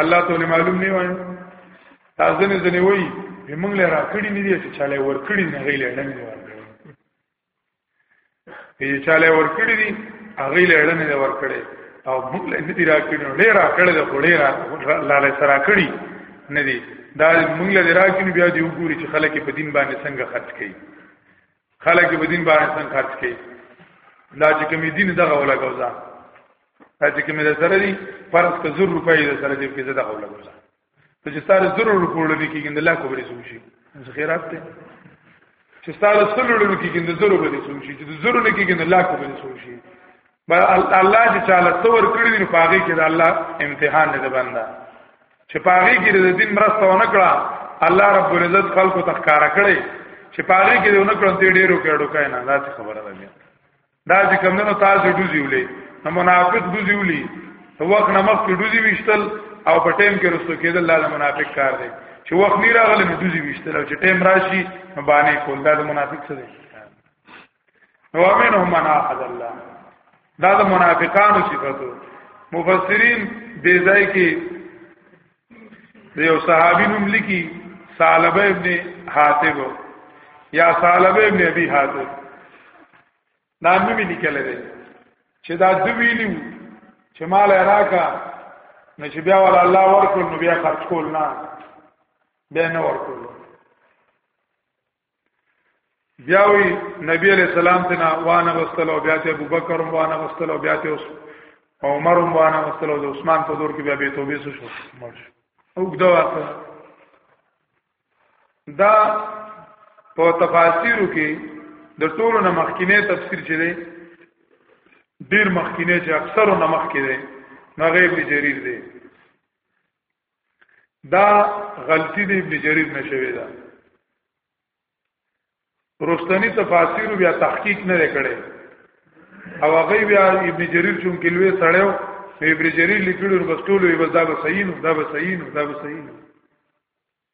[SPEAKER 1] الله ته معلوم نه وي تاسو نه ځنی وي موږ له راکړی نه دي چې چاله ورکړی نه غیله ډنګ ورکړي چې چاله ورکړی دي هغه له ډنګ نه ورکړي او موږ له دې راکړی نه ډیر راکړی د خوري را الله له سره کړی نه دي دا موږ له راکړی بیا دی وګوري چې خلک په دین باندې څنګه خرج کوي خلک به دین باندې څنګه خرج کړي لا چې کوم دین دغه ولګو ځا تا چې کوم د سره دي فرض که 100 روپۍ د سره دي کې دغه ولګو ځا ته چې ستاره 100 روپۍ لري کې ګند لا کوبري سوشي خیرات ته چې ستاره 100 لري کې ګند 100 روپۍ سوشي چې 100 نه کې ګند لا کوبري سوشي الله چې چاله څور کړی دی پاغي کې د الله امتحان دی بندا چې پاغي کې د دین مرسته ونه کړه الله رب العزت خلکو تخکار کړی چې پاغي کې ونه کړم ته ډیرو کېړو کای نه دا څه خبره ده بیا دا چې کوم نه تاسو دوزی ولې نو منافق دوزی ولې تو وخت نمک کې دوزی وشتل او په ټیم کې رسو کېدل الله د منافق کار دی چې وخت نه راغلی نو دوزی وشتل او چې ټیم راشي باندې کول دا د منافق څه دی نو امنهم من احد الله دا د منافقانو صفاتو مفسرین دې ځای کې د یو صحابي نوم لیکي ثعلبه ابن حاتب یا ثعلبه ابن ابي حاتب نام مې لیکل دی چې دا د ویلو چې مال راکا نو چې بیا ول الله ورکول نو بیا خرج کول نه به نه ورکول بیاوی نبی علیہ السلام تنا وانا غستلو بیا ته ابوبکر وانا غستلو بیا ته عمر وانا غستلو د عثمان په دور کې بیا به توبه شو مرش او دا واقعا دا په تفاسیرو کې د ټولو نه مخکینه تفسیر چي دی ډیر مخکینه چې اکثرو نه مخکې دی نغیب جریر دی دا غلطی دی ابن جریر نشوي دا رستنی تفاسیر بیا تحقیق نه کړي او هغه بیا ابن جریر چون کلوې سړیو ابن جریر لیکلو بس ټول وي بس دا به صحیح نو دا به صحیح نو دا به صحیح نو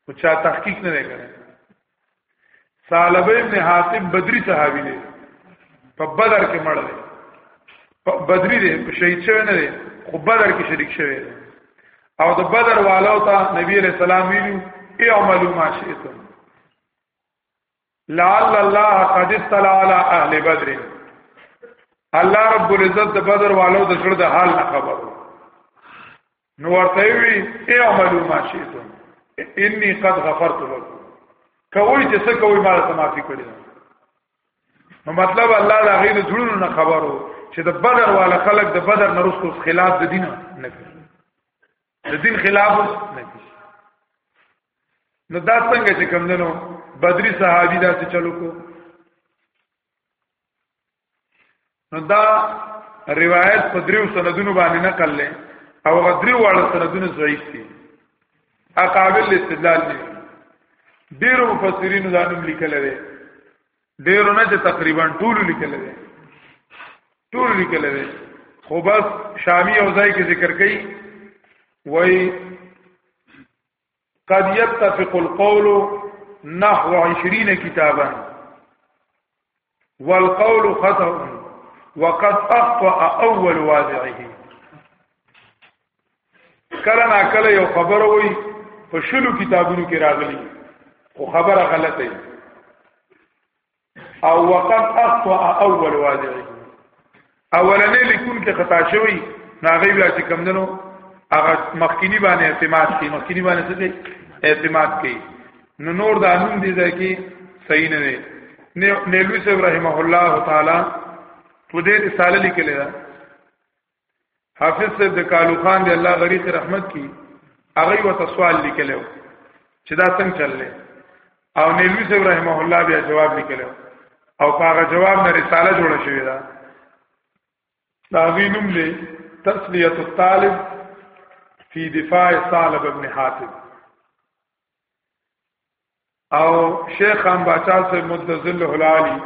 [SPEAKER 1] خو چا تحقیق نه کړي ثعلبه ابن حاتم بدری صحابي دی په بدر کې مړ دی په بدری دی په شهید شوی نه دی خو بدر کې شریک شوی دی او د بدر والو ته نبی علیہ السلام ویلو اعملوا ما شئتم لعل الله قد اطلع على اهل بدر الله رب العزت د بدر والو د شړ د حال نه خبر نو ورته وی اعملوا ما شئتم انی قد غفرت لكم کوی چې څه کوی ما ته معافي کړی نو مطلب الله دا غیر زړونو نه خبرو چې د بدر والا خلک د بدر نه رسو خلاف د دین نه کوي د دین خلاف نه کوي نو دا څنګه چې کوم دنو بدری صحابي دا څه چلو کو نو دا روایت په دریو سندونو باندې نقل لې او هغه دریو واړه سندونه ضعیف دي اقابل استدلال دي ډیرو مفسرین دا نوم لیکل دي ډیرو نه چې تقریبا ټول لیکل دي ټول لیکل دي خو بس شامی او ځای کې ذکر کړي وای قد يتفق القول نحو 20 كتابا والقول خطأ وقد اخطا اول واضعه کله نا کله یو خبر وای په شلو کتابونو کې راغلی خو خبره غلطه ای او وقد اخطا اول واضعه اولنې لیکون کې خطا شوی ناغي بیا چې کم دنو هغه مخکینی باندې اعتماد کوي مخکینی باندې څه اعتماد کوي نو نور دا نوم دي ځکه صحیح نه دی نیلوی صاحب رحمه الله تعالی په دې رساله لیکلې ده حافظ صاحب د کالو خان دی الله غریق رحمت کی هغه وته سوال لیکلو چې دا څنګه چللې او نیلوی صاحب رحمه الله بیا جواب لیکلو او هغه جواب نه رساله جوړه شوې ده دا وینم له تسلیه الطالب فی دفاع طالب ابن حاتم او شیخ خان باچا سے متذل العالی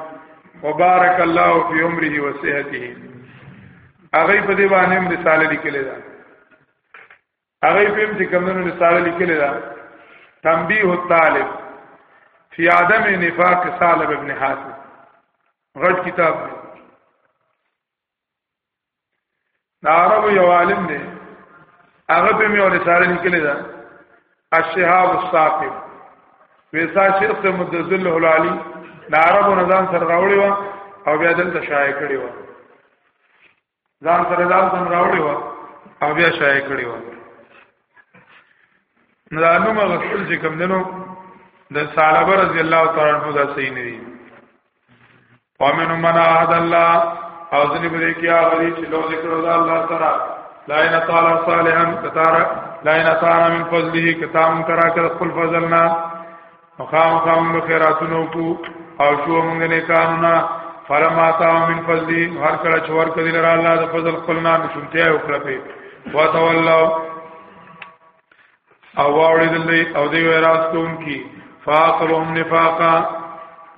[SPEAKER 1] وبارک الله فی عمره و صحته هغه په دې باندې هم رساله لیکلې ده هغه په دې کومو رساله لیکلې ده تنبیه الطالب فی عدم نفاق صالح ابن حاتم غټ کتاب دی دا عربو یو عالم دی هغه په میو رساله لیکلی دا الشهاب الثاقب ویسا شیخ ته مدذل العالی دا عربو نظام سره راوړی و او بیا دلته شایع کړی و ځان سره ځان سم راوړی و او بیا شایع کړی و نو دا نوم غسل چې کوم دنو د سالبه رضی الله تعالی عنہ دا صحیح نه دی ومن من عهد الله او ځنی بری کې هغه دي چې لو ذکر د الله سره لا ان تعالی صالحا کتار لا ان تعالی من فضله کتام کرا کر خپل فضلنا مقام قام بخیراتونو کو او شو موږ نه قانونا فرما تا من فضلی هر کله چور کدی لرا الله د فضل خپل نام شومته او کړپه وتولوا او واوریدل دی او دی ویراس کوم کی فاقلهم نفاقا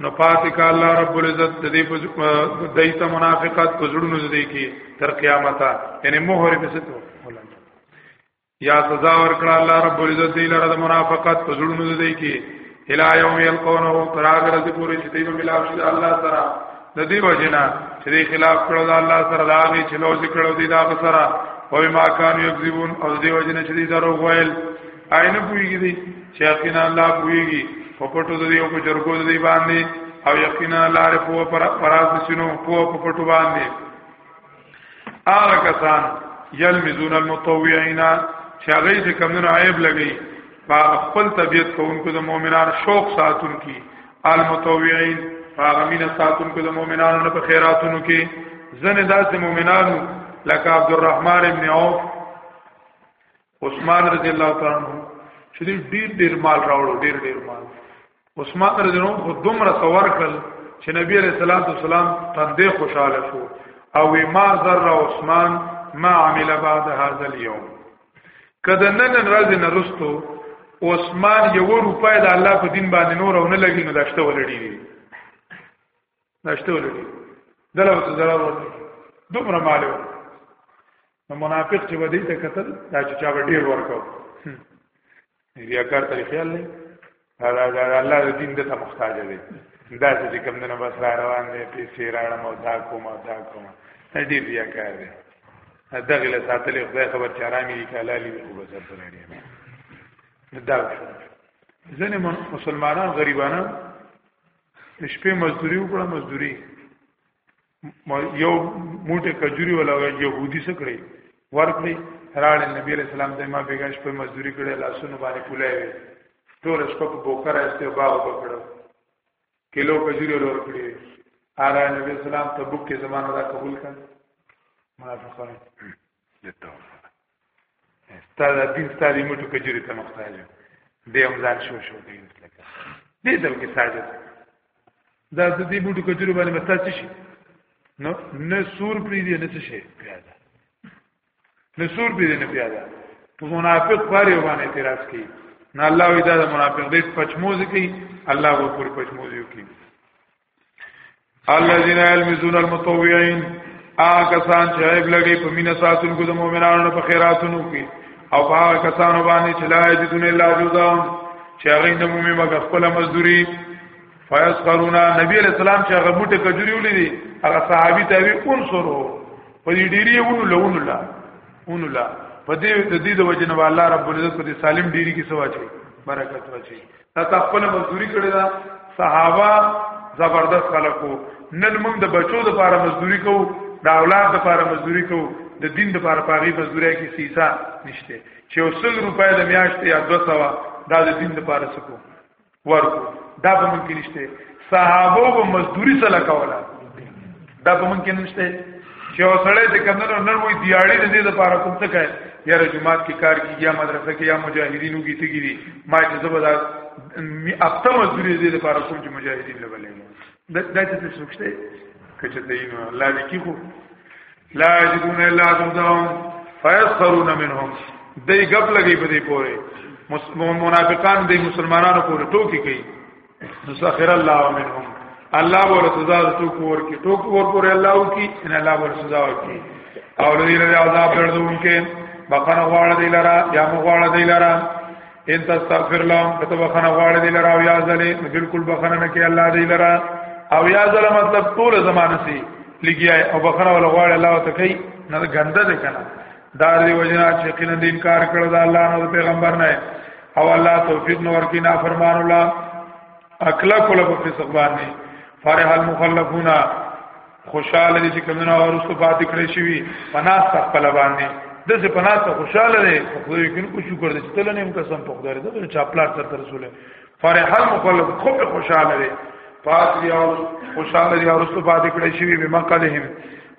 [SPEAKER 1] نو پاتې کا الله رب العزت د دې په دایته منافقت په زړونو دې کې تر قیامت یعنی مهر به ستو یا سزا ورکړه الله رب العزت دې لره د منافقت په زړونو دې کې الى يوم يلقونه تراغ رز پوری چې دی ملاو شي الله سره د دې وجنا چې دی خلاف کړو د الله سره دا غي چې لوځ کړو دی دا سره او ما کان یکذبون او دې وجنا چې دی درو ویل عین پویږي دی چې یقینا الله پویږي په پټو د دې او په جرګو د دې باندې او یقینا الله رب پر پراز شنو په پټو باندې هغه کسان یلمزون المتطوعین چې هغه چې کمنو عیب لګي په خپل طبیعت کوونکو د مؤمنان شوق ساتون کی المتطوعین هغه مين ساتون کو د مؤمنانو نه په خیراتونو کې زنه داسې مؤمنانو لکه عبدالرحمن ابن عوف عثمان رضی الله تعالی عنہ چې ډیر ډیر مال راوړو ډیر ډیر مال عثمان رضی الله عنه دومره سوار کړل چې نبی علیہ الصلوۃ والسلام تندې خوشاله شو او ما ذر عثمان ما عمل بعد هذا اليوم کله نن ورځ نه رستو عثمان یو روپای د الله په دین باندې نور او نه لګی نو داشته ولړی نشته ولري دلته ته ضرر ورته دومره مال و نو منافق چې ودی ته قتل دا چې چا ډیر ورکاو بیا کار ته خیال نه دا دا الله د دین د ته محتاج دی دا چې کوم نه بس را روان دی پیسې راړم او دا کوم او دا کوم دې بیا کار دی دغه له ساتلې خدای خبر چې آرامي دي کاله لې خو بس سره لري دا ځنه مسلمانان غریبانان شپې مزدوري وکړه مزدوري یو موټه کجوري ولا يهودي څه کړی ورکړي راړ نبی علیہ السلام د ما بیګا شپې مزدوري کړې لاسونه باندې کولای وي ټول شپه په بوکر استه باغ وکړو کیلو کجوري ور کړی آره نبی اسلام تبوک کې زمانه دا قبول کړ منافقان دته ستاره دین ستاره موټو کجوري ته محتاج دی هم ځان شو شو دی لکه دې دل کې ساجد دا د دې موټو کجوري باندې مستاج شي نو نه سور پری دی نه څه شي پیاده نه سور پری دی نه پیاده په منافق باندې باندې اعتراض کوي نه الله وی دا منافق دې پچموز کوي الله وکړي پچموز یو کوي الذين يلمزون المتطوعين هغه کسان چې عیب لګي په مینه ساتونکو د مؤمنانو په خیراتونو کې او هغه کسان باندې چې لا یجدون الا جزاء چې هغه د مومي مګ خپل مزدوري فیسخرونا نبی علیہ السلام چې هغه موټه کجوري ولیدي هغه صحابي ته وی انصرو په دې ډیری ونو لونو لا ونو لا په دې د دې د وجنه الله رب العزت په دې سالم ډیری کې سوا چي برکت واچي تا خپل مزدوري کړې ده صحابه زبردست خلکو نن موږ د بچو د لپاره مزدوري کوو د اولاد د لپاره مزدوري کوو د دین د لپاره پاغي مزدوري کې سیسا نشته چې وسل روپۍ د میاشتې یا 200 دا د دین د لپاره سکو ورکو دا به ممکن نشته صحابه به مزدوري سره کوله دا په مونږ کې نشته چې اوسړې چې کمنو نن وې دیاړي د دې لپاره کوم څه کوي یا جمعات کې کار کیږي یا مدرسه کې یا مجاهدینو کې ته کیږي ما ته زبر می اپته مزدوري دې لپاره کوم چې مجاهدین لولې دا د دې څه سوچته کچه دې نو الله دې کیخو لا یجدون الا ذنبهم فیسخرون منهم دې غب لګي په دې پوره منافقان دې مسلمانانو پورې ټوکی کوي سخر الله منهم الله ور سزا تو کور کی تو کور پر الله او کی ان الله ور سزا او کی او لري له عذاب دردون کې بخنه غواړه دی لرا یا مو غواړه دی لرا ان تستغفر لهم کته بخنه غواړه دی لرا او یا زلی بالکل بخنه نه کې الله دی لرا او یا زل مطلب ټول زمانه سي لګیا او بخنه ول غواړه الله ته کوي نه غنده ده کنه دا دی وجنا چې کینه دین کار کړو دا الله نو پیغمبر نه او الله توفیق نور کی نا فرمان الله اکلا کوله په فسق باندې فرح المخلفون خوشاله دي چې کمنه ورسو پاتې کړی شي پناس خپل باندې د څه پناس خوشاله دي خو یې کین کو شکر دي چې تل نه قسم په خدای دې چې خپل تر رسول فرح المخلف خو خوشاله دي پاتې او خوشاله دي ورسو پاتې کړی شي به مقالهم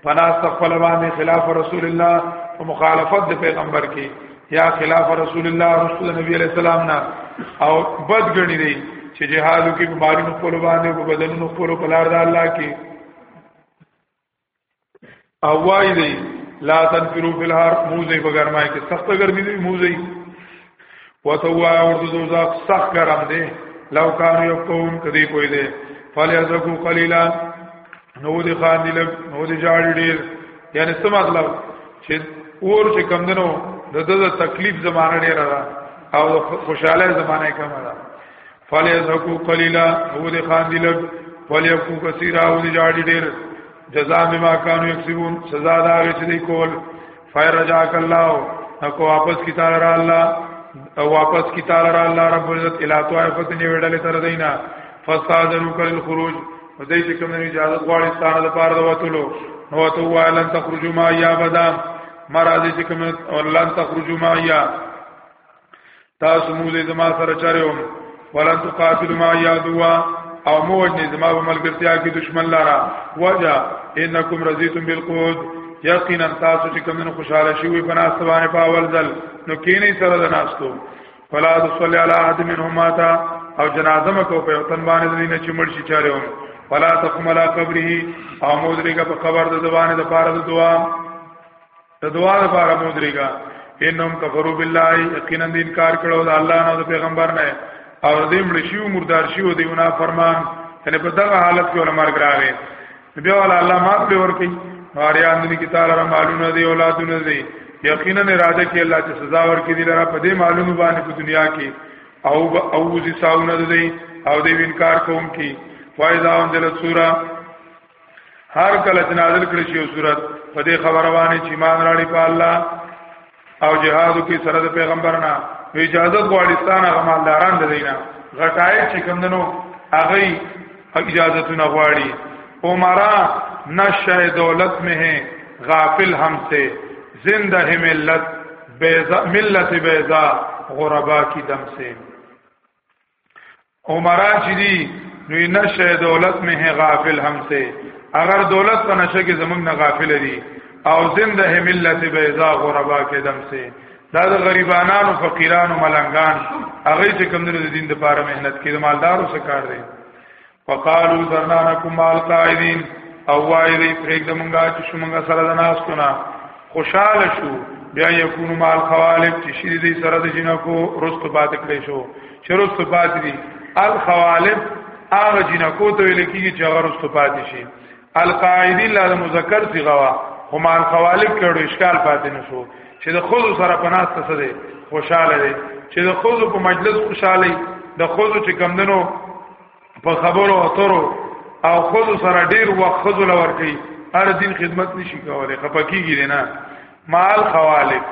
[SPEAKER 1] فنا استغفر باندې خلاف رسول الله او مخالفت د پیغمبر کې یا خلاف رسول الله رسول نبی علیہ السلام نه او بد غنی دی چې جهادو کې بیماری نو خپل باندې او بدنونو خپل په لار د الله کې او وای دی لا تنفروا فی الحر موزه په ګرمای کې سخت ګرمي دی موزه وتوا اور دوزاق سخت ګرم دی لو کانو یقون کدی کوئی دی فلیذکو قلیلا نو دې خان دی لګ نو دې جاړ ډیر یعنی څه مطلب چې اور چې کم دنو د د تکلیف زمانه ډیر را او خوشاله زمانه کم را فلیذکو قلیلا نو دې خان دی لګ فلیکو کثیرا او دې جاړ ډیر جزاء بما كانوا يكسبون سزا دا چې دی کول فرجاک الله اكو واپس کی تعالی را الله او واپس کی تعالی را الله رب العزت الی طائفه نه ویډل تر دینا فاستاذنوا کل الخروج ودای چې کوم اجازه غواړي ستاره د پاره د وتلو نو تو وایلن تخرجوا ما یا بدا مراد چې کوم اولن تخرجوا ما یا تاسو موږ زما سره چارو ولن تقاتل ما یادوا او موج نه زما په ملګرتیا کې دشمن لارا وجا انکم رضیتم بالقود یقینا تاسو چې کوم خوشاله شوی په ناس باندې په اول ځل نو کینې سره د ناستو فلا تصلي على احد منهم مات او جنازه مکو په وطن باندې نه چې مړ شي چارو فلا تقم على قبره او مودري کا په قبر د زبانه د پاره د دعا د دعا لپاره مو درېګا انهم کفروا بالله یقینا د انکار کړو د الله نه د پیغمبر نه او دې مړ شیو مردار شیو دیونه فرمان یعنی په دغه حالت کې ولمر ګراوي بیا ول الله ما په ور کوي هاريان دې کې تعالی را معلومه دی اولادونه دی یقینا اراده کې الله چې سزا ورکړي دی لره په دې معلومه باندې په دنیا کې او او ځي ساونه دی او دې انکار کوم کې فایذا انزلت سوره هر کله چې نازل کړی شي صورت په دې خبره باندې چې ایمان راړي په الله او جهادو کې سره د پیغمبرنا په اجازه غواړستان هغه مالداران د دینه غټای چې کمندنو هغه اجازهونه غواړي عمرا نشه دولت مه ہے غافل ہم سے زندہ ہے ملت بیزا ملت بیزا غربا کی دم سے عمرا چې دی نو نشه دولت مه غافل هم سه اگر دولت په نشه کې زمونږ نه غافل دي او زنده ملت بیضا غربا کې دم سه دا د غریبانو فقیرانو ملنګان هغه چې کوم د دین لپاره مهنت کوي مالدارو څخه کار دی فقالو درنانکم مال قائدین او وایری پرېږدمږه چې شومږه سره د ناس کونه خوشاله شو بیا یکون مال خوالب چې شری دې سره د جنکو رست باد کړی شو چې رست باد دي الخوالب هغه جنکو ته ویل کیږي چې هغه رست باد شي القاعدی لا مذکر صیغه وا هم الخوالب کړو اشکال پاتې نشو چې د خود سره پناست څه دي خوشاله دي چې د خود په مجلس خوشاله د خود چې کمندنو په خبرو اترو او خود سره ډیر وخت خود لور کوي هر دین خدمت نشي کولای خپکیږي نه مال خوالف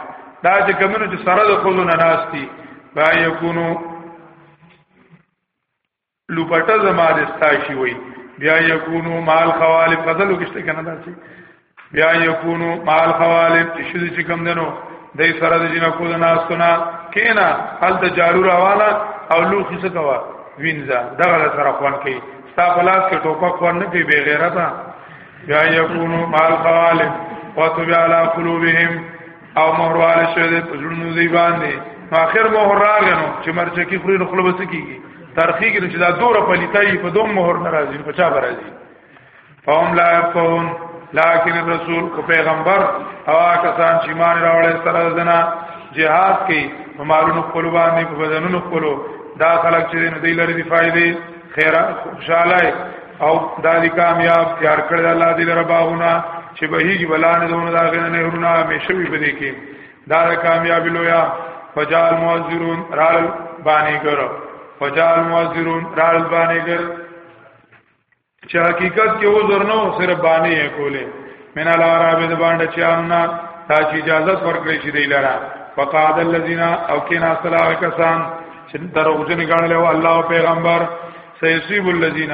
[SPEAKER 1] دا چې کمنو چې سره د خود نه ناشتي با یکونو لوپټه زما د استاشي وي بیا یکونو مال خوالف غزل وکشته کنه دا چې بیا یکونو مال خوالب چې شذ چې کم دنو دای سره د جنکو د ناستونه کینا حل د جارو راواله او لوخي څه کوا وینځه دغه سره خوان کوي ستا پلاس کې ټوپک خوان نه کوي بے غیرتا یا یکونو مال خوالب وتب علی قلوبهم او مهرواله شه د پزړونو دی باندې اخر مهر راغنو چې مرچه کې خوري نو خلوص کیږي ترخی کې چې دا دوره پلیتای په دوم مهر ناراضي په چا برازي فهم لا يفقهون لكن الرسول او پیغمبر او کسان چې مان راوړل سره دنا جهاد کې په مالونو خپل باندې په بدنونو خپل دا خلک چې نه دی لري دی فائدې خیره خوشاله او دادی کامیاب تیار کړل الله دې لره باغونه چې به هیڅ بلانه دونه دا غنه نه ورونه مشوي بده کې دا کامیاب لویا فجال معذرون رال باندې ګرو فجال معذرون رال باندې ګرو چې حقیقت کې عذر نو صرف باندې یې کولې من العرب د باندې چې ان تا چې اجازه ورکړې چې دی لاره فقاد الذين او کنا صلاح کسان چې دروغجن غاڼل او الله او پیغمبر سيصيب الذين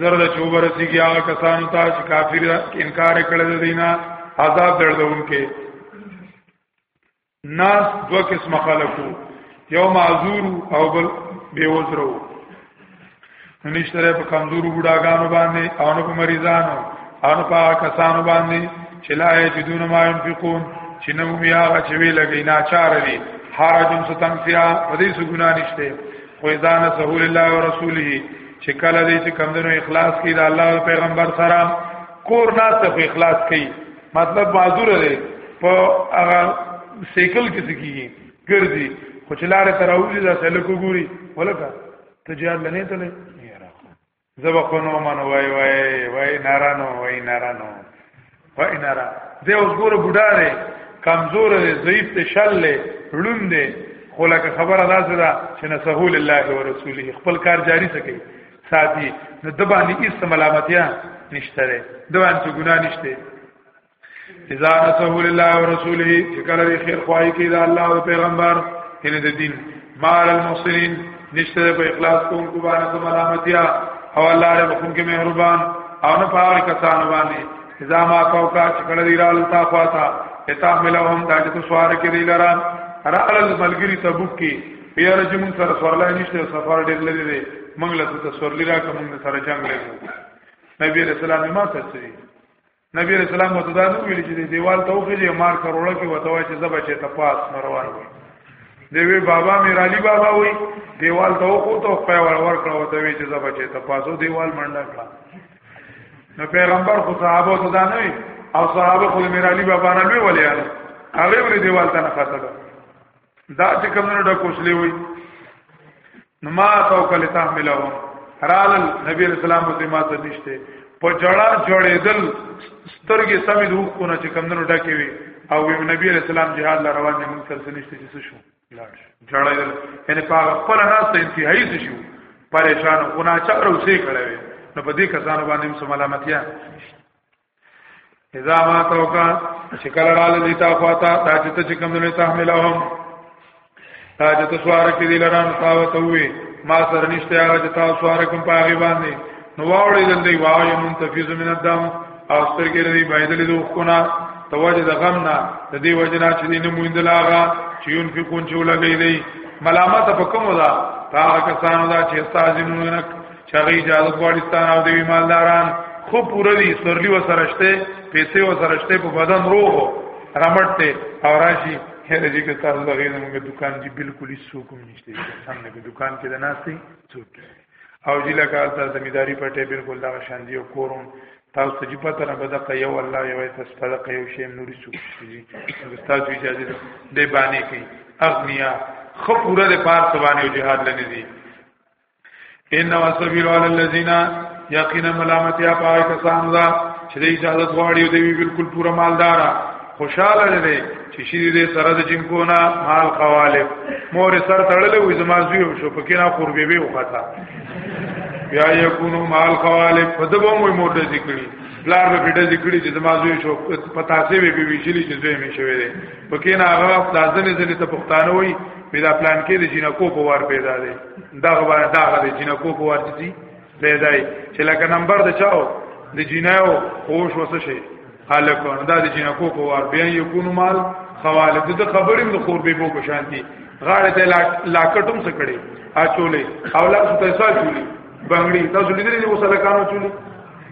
[SPEAKER 1] زرد چوبر سیږي هغه کسان ته چې کافر انکار کړل دینه عذاب دردونکې ناس دو قسم خلقو یو معذور او بل بے وزرو نشتره په کمزورو بډاګانو باندې او نه په مریضانو او نه په کسانو باندې چې لا یجدون ما ينفقون چې نو بیا چې وی لګی ناچار دي حرجن ستنفیا په دې سګنا نشته خو ځان سهول الله او رسوله چې کله دې چې کمندونو اخلاص کړي د الله او پیغمبر سره کور ناس ته اخلاص کړي مطلب معذور دی په هغه سیکل کې سکیږي ګرځي خو چې لارې تراوځي دا سلو کوګوري ولکه ته جهاد لنه ته نه زبا خو نو من وای وای وای نارانو وای نارانو وای نارا زه اوس ګوره بډا دی کمزور دی ضعیف دی شل دی ړوند دی خو لکه خبره داسې ده چې نه سهول الله او رسوله خپل کار جاری سکی ساتي نو د باندې هیڅ ملامتیا نشته ده د باندې ګناه نشته اذا نصح لله ورسوله فکر لري خیر خوای کی دا الله او پیغمبر هله د دین مال المحسنین نشته په اخلاص کوم کو باندې ملامتیا او الله دې بخون کې مهربان او نه پاره کسان باندې اذا ما فوقا چکړه دی رال تا خواتا اتحملهم دا چې سوار کې دی لرا را علل ملګری تبوک کې پیاره چې مونږ سره سورلای نشته سفر ډېر لري دی مونږ له ته سورلی را کوم مونږ سره جنگ لګو نبی رسول الله ما ته سری نبی رسول الله متدا نو ویل چې دیوال ته وخېږي مار کروړه کې وته وای چې زبا چې تپاس مروان وي دی وی بابا میر علی بابا وی دیوال ته وخو ته په ور ور کړو ته وی چې زبا چې تپاسو دیوال منډه کړه نو پیغمبر خو صحابه ته دا نه او صحابه خو میر علی بابا نه ویل هغه ور دیوال ته نه خاطر دا چې کومونو ډک وسلې وي نو ما تو کله تحملهم رال نبی رسول الله ته ما ته نشته په جړه جړېدل سترګې سمې دوه کو نه چې کومونو ډکې وي او نبی رسول الله جهاد لا روان دي موږ سره نشته چې څه شو لاړ جړېدل یعنی په خپل نه ته انتهایی څه شو پریشان او نه چارو سي کړو نو په دې کسانو باندې سملامتیا اذا ما توکا شکل رااله دیتا خواتا دا چې ته کوم نه تحملهم دا چې ته سوار کې دی لران تاوت وي ما سره نشته هغه چې تاسو سوار کوم پاغي باندې نو واوړې دل دی وای منتفیز من الدم او سترګې دی بایدلې دوه کونه توجه د غم نه د دې وجنا چې دین موندل هغه چې یون په کون چې ولګې دی ملامت په کومه ده تا کسانو دا چې استاذ مونږ چاغي اجازه غواړي ستان او دی مالداران خو پوره دي سرلی و سرشته پیسې و سرشته په بدن روغ رمټته او راشي هره دې کې تاسو لغې زموږ دکان کې بالکل هیڅ کوم نشته سامنے کې دکان کې د ناشتي څوک او جلا کال ته زمیداری پټه بالکل دا شان دی او کوروم تاسو ته جی پته نه بده کوي او الله یو ته ستاده کوي شی نوري څوک دي تاسو اجازه دې باندې کوي اغنیا خو پوره د پارت باندې جهاد لنی دي ان وسبیل علی الذین یقینا ملامتیا پای کسان دا چې د اجازه غواړي دی بالکل پورا مالدار خوشاله لري چې شې دې سره د جنکونا مال قوالب مور سر تړلې وې زما زوی شو پکې نه قربې به وخته بیا یکونو مال قوالب په دغه مو مور دې ذکرې لار به پیډه ذکرې چې زما زوی شو پتا سي به ویشلې چې زوی مې شوې دې پکې نه هغه لازمې ځنې ته پښتانه وې پیدا پلان کې د جنکو په وار پیدا دي دا غوا دا غا د جنکو په ورته دي پیدای چې لکه نمبر د چاو د جنایو خوش وسه شي الکون دا د جنکو په ور بیا یو کو مال خواله د خبرې د خور به بو شانتي غاړه ته لاکټم سکړي اچولې او لا څه پیسې چولې بنگړي تاسو لیدلې اوس لکانو چولې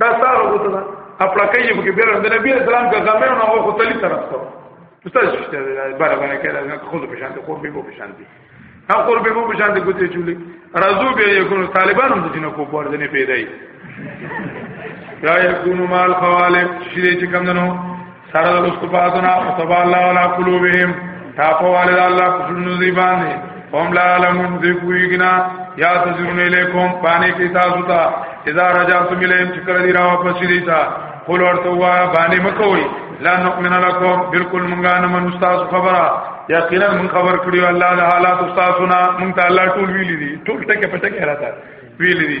[SPEAKER 1] دا ستاره غوته ده خپل کوي په کې بیر د نبی اسلام کا غمه نه هو خپل طرف ته استاد شته بار باندې کړه نه خود په شان ته خور به په شان دي هم خور به په شان ته ګوتې چولې رازو به یو کوم طالبان هم دینه کو پور دنه پیدای یا یکونو مال خوالم شری چې کم دنو سره د مستفادنا او تبا الله ولا قلوبهم تا په والد الله پسونو دی باندې هم لا علمون دی کوی کنا یا تزرون الیکم پانی کی تاسو ته اذا رجعتم الیهم چې کړه دی را واپس دی تا قول ورته وا باندې مکوئ لا نؤمن لكم بالکل مونږه نه من استاد خبره یقینا مون خبر کړیو الله د حالات استادونه مونږ ته الله ټول ویل دي ټول ټکه پټه کې راته ویل دي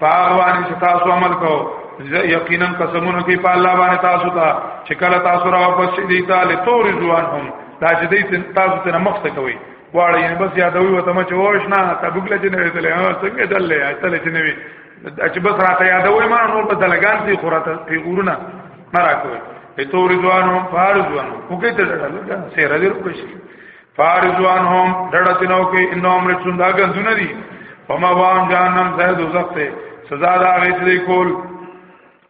[SPEAKER 1] پاغ باندې چې تاسو عمل کو یقینا قسمونه کې په الله باندې تاسو ته چې کله تاسو را واپس شي دي تعالی تور ځوان هم دا چې دې تاسو ته مخ ته کوي واړه یې بس یادوي وته ما چې وښ نه ته بګل چې نه ویتلې ها څنګه دلې اتلې چې نه وی چې بس راته یادوي ما نور په دلګان دي خوراته پیغورونه مرا کوي ته تور ځوان هم فار ځوان وګړي ته ډول سره دې روپشي فارزوانهم ډړه تنو کې انهم رسون دا غندونه دي فما وان جهنم زه دوزخ ته سزا دا غیث دی کول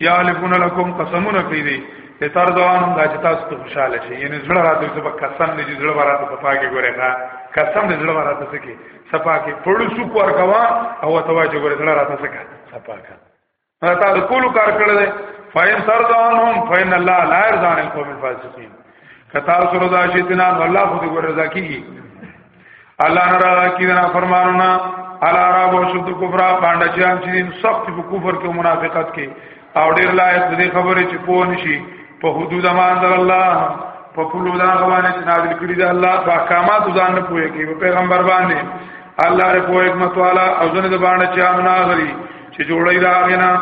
[SPEAKER 1] یا لکون لکم قسمونه کوي دي ته تر دوانم دا چې تاسو ته خوشاله شي یعنی زړه راته څه په قسم دې زړه راته په پاګه ګورې ښا قسم دې زړه راته څه کې صفا کې پړو سو کو ورکوا او ته واجب ګورې زړه راته څه کا صفا کا دا تا د کولو کار کړی دی فاین ترضانهم فین الله لا يرضى عن القوم الفاسقين کتا سره دا شي تنان والله خو دې ګور رضا کیږي الله نه رضا کیږي نه فرمانونه الا را بو شد کفر باندې چې ان چې سخت په کفر کې منافقت کې او ډیر لایق دې خبره چې پوه نشي په حدود ما انزل الله په کلو دا غوانه چې نازل کړی دا الله په احکامات ځان نه پوهه کې پیغمبر باندې الله رب حکمت والا او ځنه د باندې چې امنا غري چې جوړی دا غنا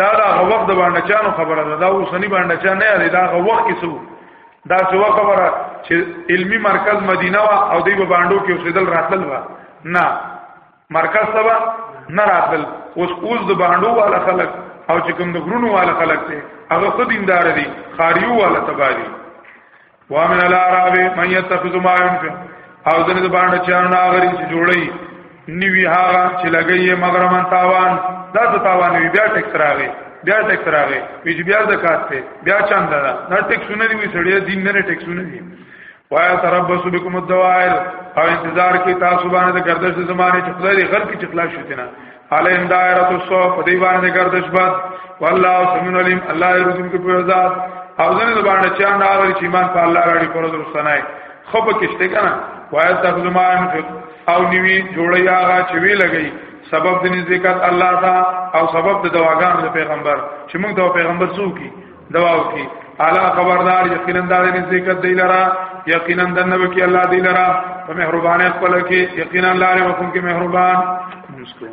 [SPEAKER 1] دا دا وخت د باندې چانو خبره ده دا اوسنی باندې چا نه دی دا وخت کې سو دا سو خبره چې علمی مرکز مدینه وا او دی په باندې کې اوسېدل راتل وا نه مرکز سبا نه راتل اوس اوس د باندې والا خلک او چې کوم د غرونو والا خلک ته هغه خو دیندار دي خاریو والا تبادي وامن العرب من يتخذ ما ينفق او ځنه د باندې چانو ناغري چې جوړي نیوی هغه چې لګي مغرمن تاوان دا څه تاوان وی بیا ټیکس راغی بیا ټیکس راغی ویج بیا زکات ته بیا چاند دا دا ټیکسونه دی سړی دین نه ټیکسونه دی وایا تربص بكم الدوائر او انتظار کی تاسو باندې د گردش زمانه چې خدای دې غر کې چخلا شوتنه علیم دائرۃ الصوف دی باندې گردش بد والله سمین علیم الله یرزم کی په ذات او ځنه د باندې چا نه اوري چې ایمان په الله راړي پر ورځ رسنای خو په کېشته کنه وای تخذ ما انفق او نیوی جوړی هغه چې وی لګی سبب د نزدېکت الله تا او سبب د دواګان د پیغمبر چې موږ د پیغمبر څوک دواو کی اعلی خبردار یقینا دا دې ذکر دی لرا یقینا د نبی کی الله دی لرا په مهربانه خپل کی یقینا الله له حکم کی مهربان مسکو